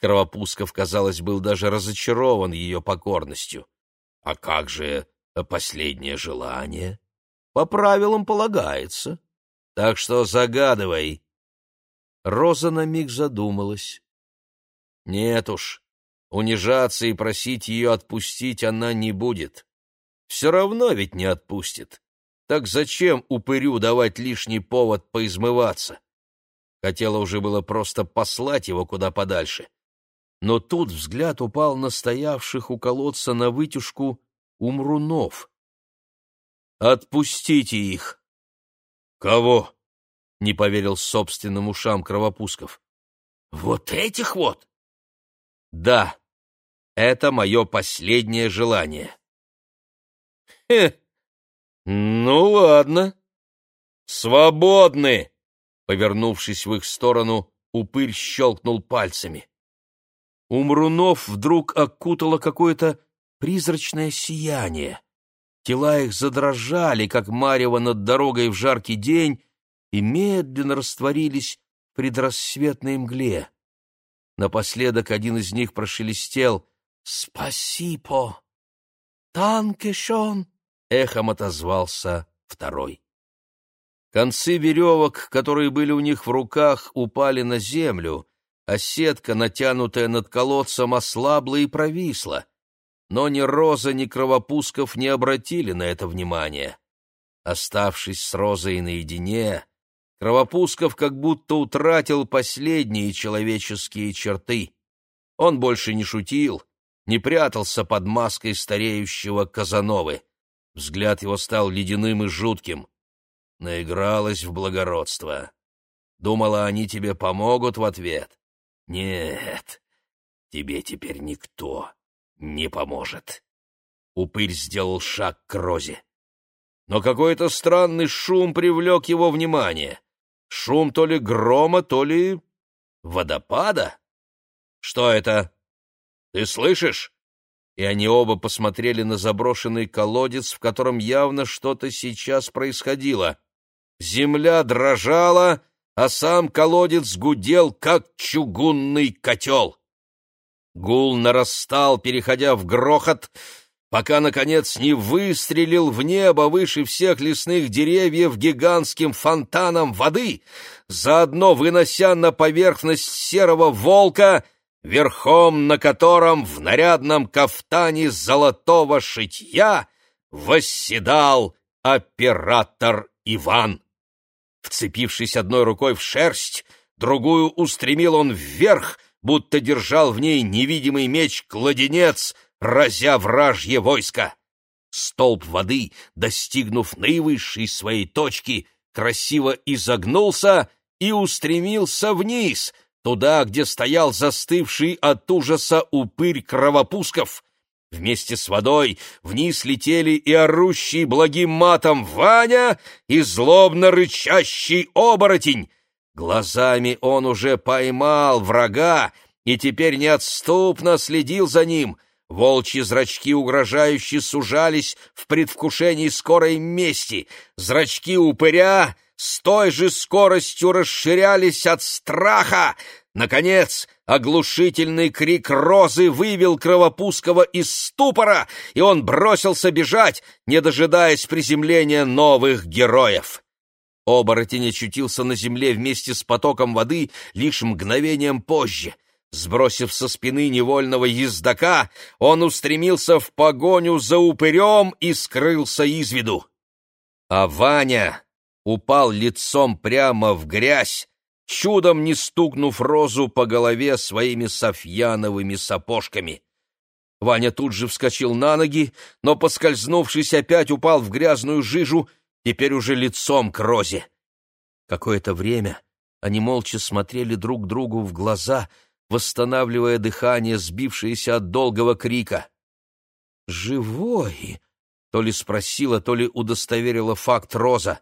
Кровопусков, казалось, был даже разочарован ее покорностью. — А как же последнее желание? — По правилам полагается. Так что загадывай. Роза на миг задумалась. Нет уж, унижаться и просить ее отпустить она не будет. Все равно ведь не отпустит. Так зачем упырю давать лишний повод поизмываться? Хотела уже было просто послать его куда подальше. Но тут взгляд упал на стоявших у колодца на вытяжку умрунов. «Отпустите их!» «Кого?» — не поверил собственным ушам Кровопусков. «Вот этих вот?» «Да, это мое последнее желание». «Хе, ну ладно. Свободны!» Повернувшись в их сторону, упырь щелкнул пальцами. Умрунов вдруг окутало какое-то призрачное сияние. Тела их задрожали, как марево над дорогой в жаркий день, и медленно растворились в предрассветной мгле. Напоследок один из них прошелестел «Спасибо!» «Танкешон!» — эхом отозвался второй. Концы веревок, которые были у них в руках, упали на землю, а сетка, натянутая над колодцем, ослабла и провисла но ни Роза, ни Кровопусков не обратили на это внимания. Оставшись с Розой наедине, Кровопусков как будто утратил последние человеческие черты. Он больше не шутил, не прятался под маской стареющего Казановы. Взгляд его стал ледяным и жутким. Наигралась в благородство. Думала, они тебе помогут в ответ. Нет, тебе теперь никто не поможет. Упырь сделал шаг к Розе. Но какой-то странный шум привлек его внимание. Шум то ли грома, то ли водопада. Что это? Ты слышишь? И они оба посмотрели на заброшенный колодец, в котором явно что-то сейчас происходило. Земля дрожала, а сам колодец гудел, как чугунный котел. Гул нарастал, переходя в грохот, пока, наконец, не выстрелил в небо выше всех лесных деревьев гигантским фонтаном воды, заодно вынося на поверхность серого волка, верхом на котором в нарядном кафтане золотого шитья восседал оператор Иван. Вцепившись одной рукой в шерсть, другую устремил он вверх — будто держал в ней невидимый меч-кладенец, разя вражье войско. Столб воды, достигнув наивысшей своей точки, красиво изогнулся и устремился вниз, туда, где стоял застывший от ужаса упырь кровопусков. Вместе с водой вниз летели и орущий благим матом Ваня, и злобно рычащий оборотень, Глазами он уже поймал врага и теперь неотступно следил за ним. Волчьи зрачки угрожающе сужались в предвкушении скорой мести. Зрачки упыря с той же скоростью расширялись от страха. Наконец, оглушительный крик Розы вывел Кровопускова из ступора, и он бросился бежать, не дожидаясь приземления новых героев. Оборотень очутился на земле вместе с потоком воды лишь мгновением позже. Сбросив со спины невольного ездока, он устремился в погоню за упырем и скрылся из виду. А Ваня упал лицом прямо в грязь, чудом не стукнув розу по голове своими софьяновыми сапожками. Ваня тут же вскочил на ноги, но, поскользнувшись, опять упал в грязную жижу теперь уже лицом к Розе. Какое-то время они молча смотрели друг другу в глаза, восстанавливая дыхание, сбившееся от долгого крика. «Живой!» — то ли спросила, то ли удостоверила факт Роза.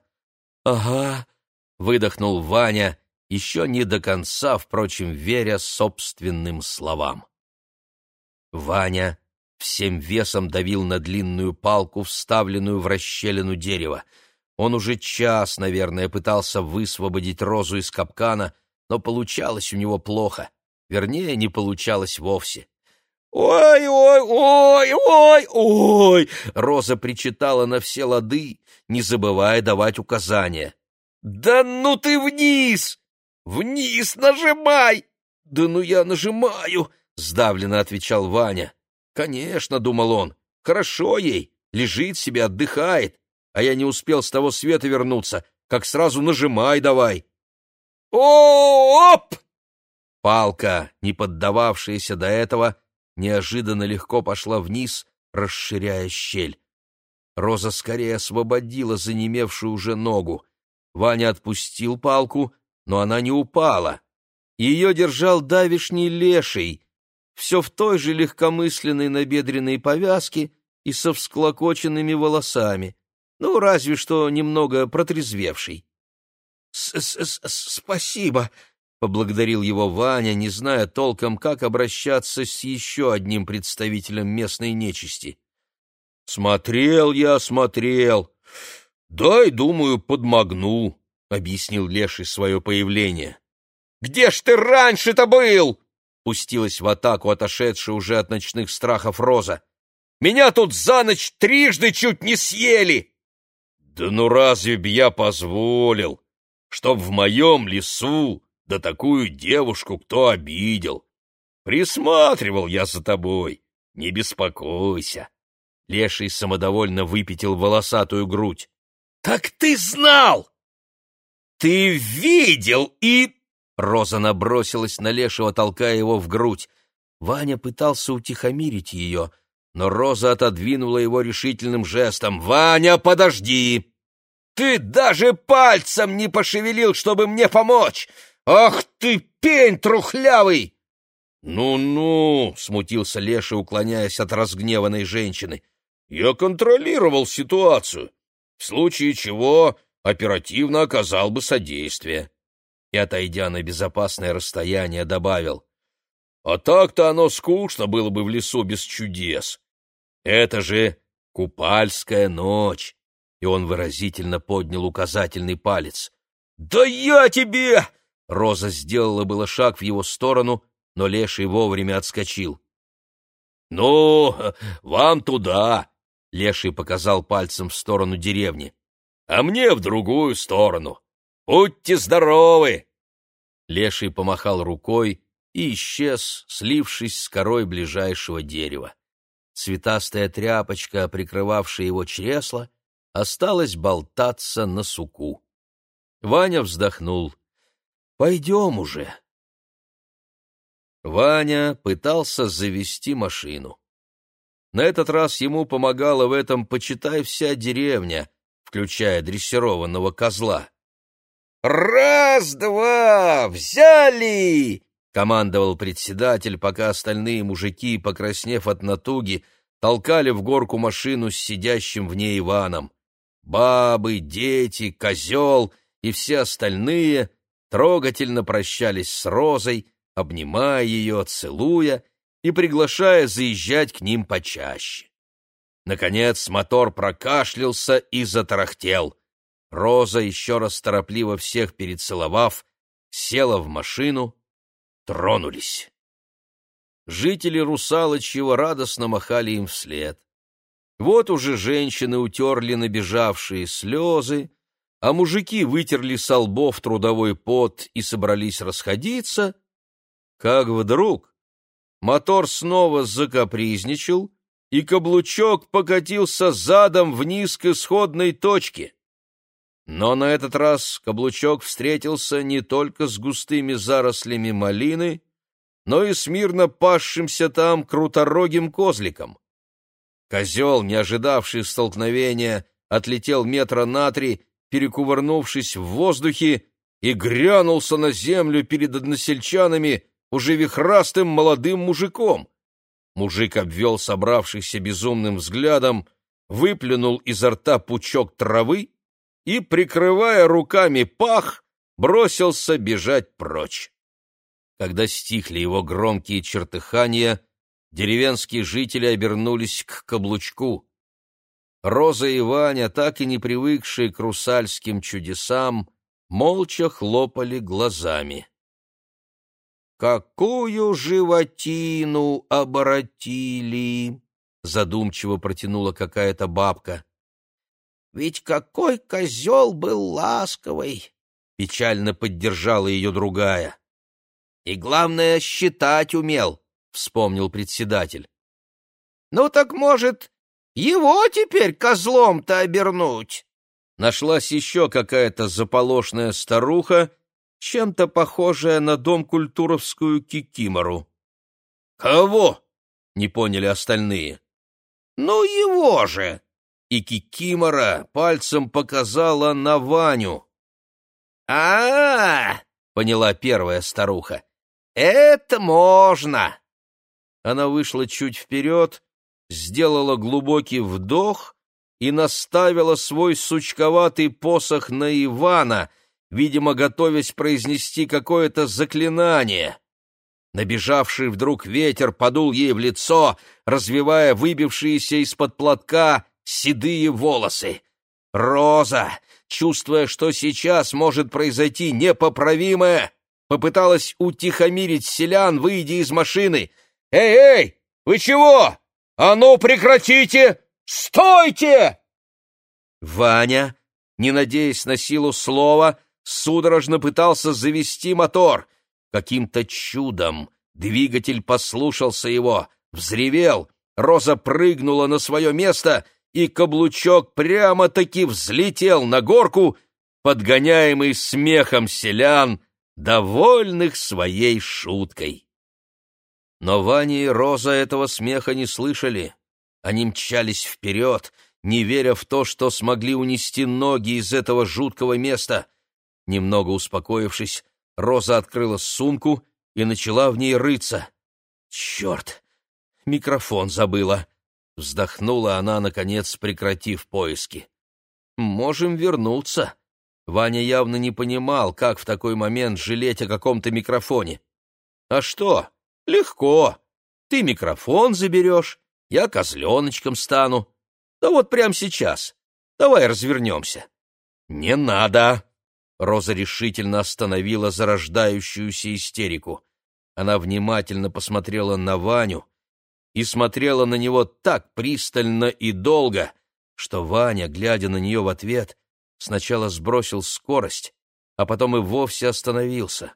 «Ага», — выдохнул Ваня, еще не до конца, впрочем, веря собственным словам. Ваня всем весом давил на длинную палку, вставленную в расщелину дерева. Он уже час, наверное, пытался высвободить розу из капкана, но получалось у него плохо. Вернее, не получалось вовсе. «Ой, ой, ой, ой, ой!» Роза причитала на все лады, не забывая давать указания. «Да ну ты вниз! Вниз нажимай!» «Да ну я нажимаю!» — сдавленно отвечал Ваня. «Конечно», — думал он, — «хорошо ей, лежит себе, отдыхает а я не успел с того света вернуться, как сразу нажимай давай. Оп! Палка, не поддававшаяся до этого, неожиданно легко пошла вниз, расширяя щель. Роза скорее освободила занемевшую уже ногу. Ваня отпустил палку, но она не упала. Ее держал давишний леший, все в той же легкомысленной набедренной повязке и со всклокоченными волосами ну, разве что немного протрезвевший. С -с -с «Спасибо», — поблагодарил его Ваня, не зная толком, как обращаться с еще одним представителем местной нечисти. «Смотрел я, смотрел. Дай, думаю, подмогну», — объяснил Леший свое появление. «Где ж ты раньше-то был?» — пустилась в атаку отошедшая уже от ночных страхов Роза. «Меня тут за ночь трижды чуть не съели!» Да ну разве б я позволил, чтоб в моем лесу да такую девушку кто обидел? Присматривал я за тобой, не беспокойся. Леший самодовольно выпятил волосатую грудь. Так ты знал! Ты видел и... Роза набросилась на Лешего, толкая его в грудь. Ваня пытался утихомирить ее — но Роза отодвинула его решительным жестом. «Ваня, подожди! Ты даже пальцем не пошевелил, чтобы мне помочь! Ах ты, пень трухлявый!» «Ну-ну!» — смутился Леша, уклоняясь от разгневанной женщины. «Я контролировал ситуацию, в случае чего оперативно оказал бы содействие». И, отойдя на безопасное расстояние, добавил. «А так-то оно скучно было бы в лесу без чудес. Это же купальская ночь!» И он выразительно поднял указательный палец. «Да я тебе!» Роза сделала было шаг в его сторону, но Леший вовремя отскочил. «Ну, вам туда!» — Леший показал пальцем в сторону деревни. «А мне в другую сторону! Будьте здоровы!» Леший помахал рукой и исчез, слившись с корой ближайшего дерева. Цветастая тряпочка, прикрывавшая его чресло, осталась болтаться на суку. Ваня вздохнул. «Пойдем уже». Ваня пытался завести машину. На этот раз ему помогала в этом, почитай, вся деревня, включая дрессированного козла. «Раз-два! Взяли!» командовал председатель, пока остальные мужики, покраснев от натуги, толкали в горку машину с сидящим в ней Иваном. Бабы, дети, козел и все остальные трогательно прощались с Розой, обнимая ее, целуя и приглашая заезжать к ним почаще. Наконец мотор прокашлялся и затарахтел. Роза, еще раз торопливо всех перецеловав, села в машину, тронулись. Жители Русалочьего радостно махали им вслед. Вот уже женщины утерли набежавшие слезы, а мужики вытерли со лбов трудовой пот и собрались расходиться, как вдруг мотор снова закапризничал, и каблучок покатился задом вниз к исходной точке. Но на этот раз каблучок встретился не только с густыми зарослями малины, но и с мирно пасшимся там круторогим козликом. Козел, не ожидавший столкновения, отлетел метра на три, перекувырнувшись в воздухе, и грянулся на землю перед односельчанами уже вихрастым молодым мужиком. Мужик обвел собравшихся безумным взглядом, выплюнул изо рта пучок травы и, прикрывая руками пах, бросился бежать прочь. Когда стихли его громкие чертыхания, деревенские жители обернулись к каблучку. Роза и Ваня, так и не привыкшие к русальским чудесам, молча хлопали глазами. «Какую животину оборотили!» — задумчиво протянула какая-то бабка. «Ведь какой козел был ласковый!» — печально поддержала ее другая. И главное, считать умел, — вспомнил председатель. — Ну так, может, его теперь козлом-то обернуть? Нашлась еще какая-то заполошная старуха, чем-то похожая на дом культуровскую кикимору. — Кого? — не поняли остальные. — Ну, его же! И кикимора пальцем показала на Ваню. — А-а-а! — поняла первая старуха. «Это можно!» Она вышла чуть вперед, сделала глубокий вдох и наставила свой сучковатый посох на Ивана, видимо, готовясь произнести какое-то заклинание. Набежавший вдруг ветер подул ей в лицо, развивая выбившиеся из-под платка седые волосы. Роза, чувствуя, что сейчас может произойти непоправимое, попыталась утихомирить селян, выйдя из машины. «Эй, эй, вы чего? А ну прекратите! Стойте!» Ваня, не надеясь на силу слова, судорожно пытался завести мотор. Каким-то чудом двигатель послушался его, взревел, Роза прыгнула на свое место, и каблучок прямо-таки взлетел на горку, подгоняемый смехом селян, довольных своей шуткой. Но Ваня и Роза этого смеха не слышали. Они мчались вперед, не веря в то, что смогли унести ноги из этого жуткого места. Немного успокоившись, Роза открыла сумку и начала в ней рыться. «Черт! Микрофон забыла!» Вздохнула она, наконец, прекратив поиски. «Можем вернуться», Ваня явно не понимал, как в такой момент жалеть о каком-то микрофоне. «А что? Легко. Ты микрофон заберешь, я козленочком стану. Да вот прямо сейчас. Давай развернемся». «Не надо!» Роза решительно остановила зарождающуюся истерику. Она внимательно посмотрела на Ваню и смотрела на него так пристально и долго, что Ваня, глядя на нее в ответ, сначала сбросил скорость, а потом и вовсе остановился.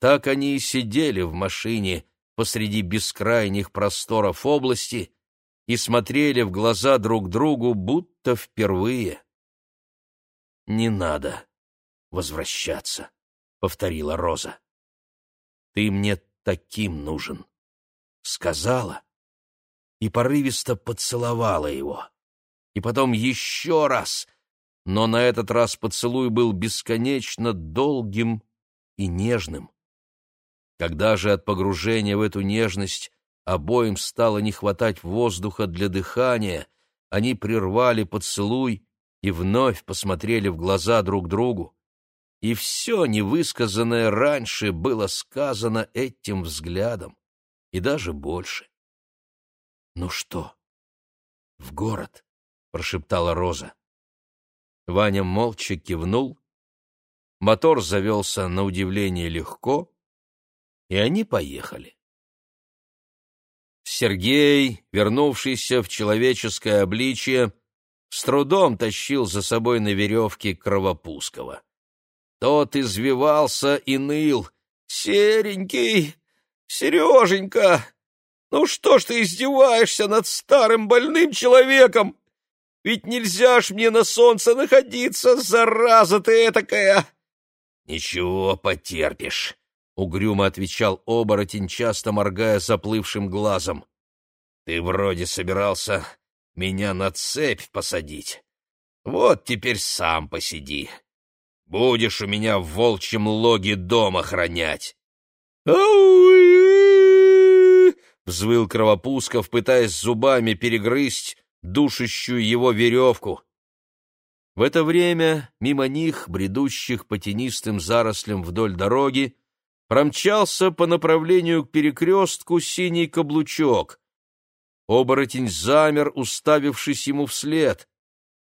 Так они и сидели в машине посреди бескрайних просторов области и смотрели в глаза друг другу, будто впервые. «Не надо возвращаться», — повторила Роза. «Ты мне таким нужен», — сказала и порывисто поцеловала его. И потом еще раз но на этот раз поцелуй был бесконечно долгим и нежным. Когда же от погружения в эту нежность обоим стало не хватать воздуха для дыхания, они прервали поцелуй и вновь посмотрели в глаза друг другу. И все невысказанное раньше было сказано этим взглядом, и даже больше. «Ну что, в город?» — прошептала Роза. Ваня молча кивнул. Мотор завелся на удивление легко, и они поехали. Сергей, вернувшийся в человеческое обличие, с трудом тащил за собой на веревке Кровопускова. Тот извивался и ныл. «Серенький! Сереженька! Ну что ж ты издеваешься над старым больным человеком? Ведь нельзя ж мне на солнце находиться, зараза ты этакая!» «Ничего, потерпишь», — угрюмо отвечал оборотень, часто моргая заплывшим глазом. «Ты вроде собирался меня на цепь посадить. Вот теперь сам посиди. Будешь у меня в волчьем логе дом охранять». взвыл Кровопусков, пытаясь зубами перегрызть душащую его веревку. В это время мимо них, бредущих по тенистым зарослям вдоль дороги, промчался по направлению к перекрестку синий каблучок. Оборотень замер, уставившись ему вслед.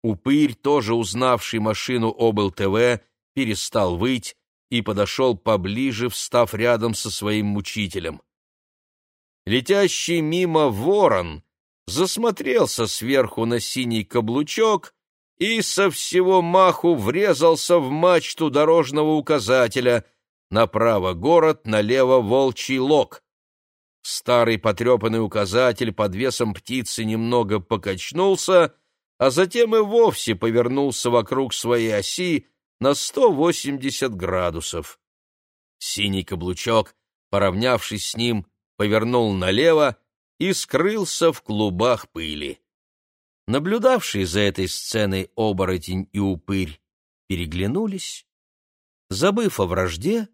Упырь, тоже узнавший машину ОБЛ-ТВ, перестал выть и подошел поближе, встав рядом со своим мучителем. Летящий мимо ворон засмотрелся сверху на синий каблучок и со всего маху врезался в мачту дорожного указателя «Направо город, налево волчий лог». Старый потрепанный указатель под весом птицы немного покачнулся, а затем и вовсе повернулся вокруг своей оси на 180 градусов. Синий каблучок, поравнявшись с ним, повернул налево и скрылся в клубах пыли. Наблюдавшие за этой сценой оборотень и упырь переглянулись. Забыв о вражде,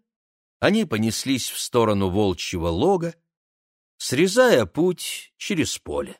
они понеслись в сторону волчьего лога, срезая путь через поле.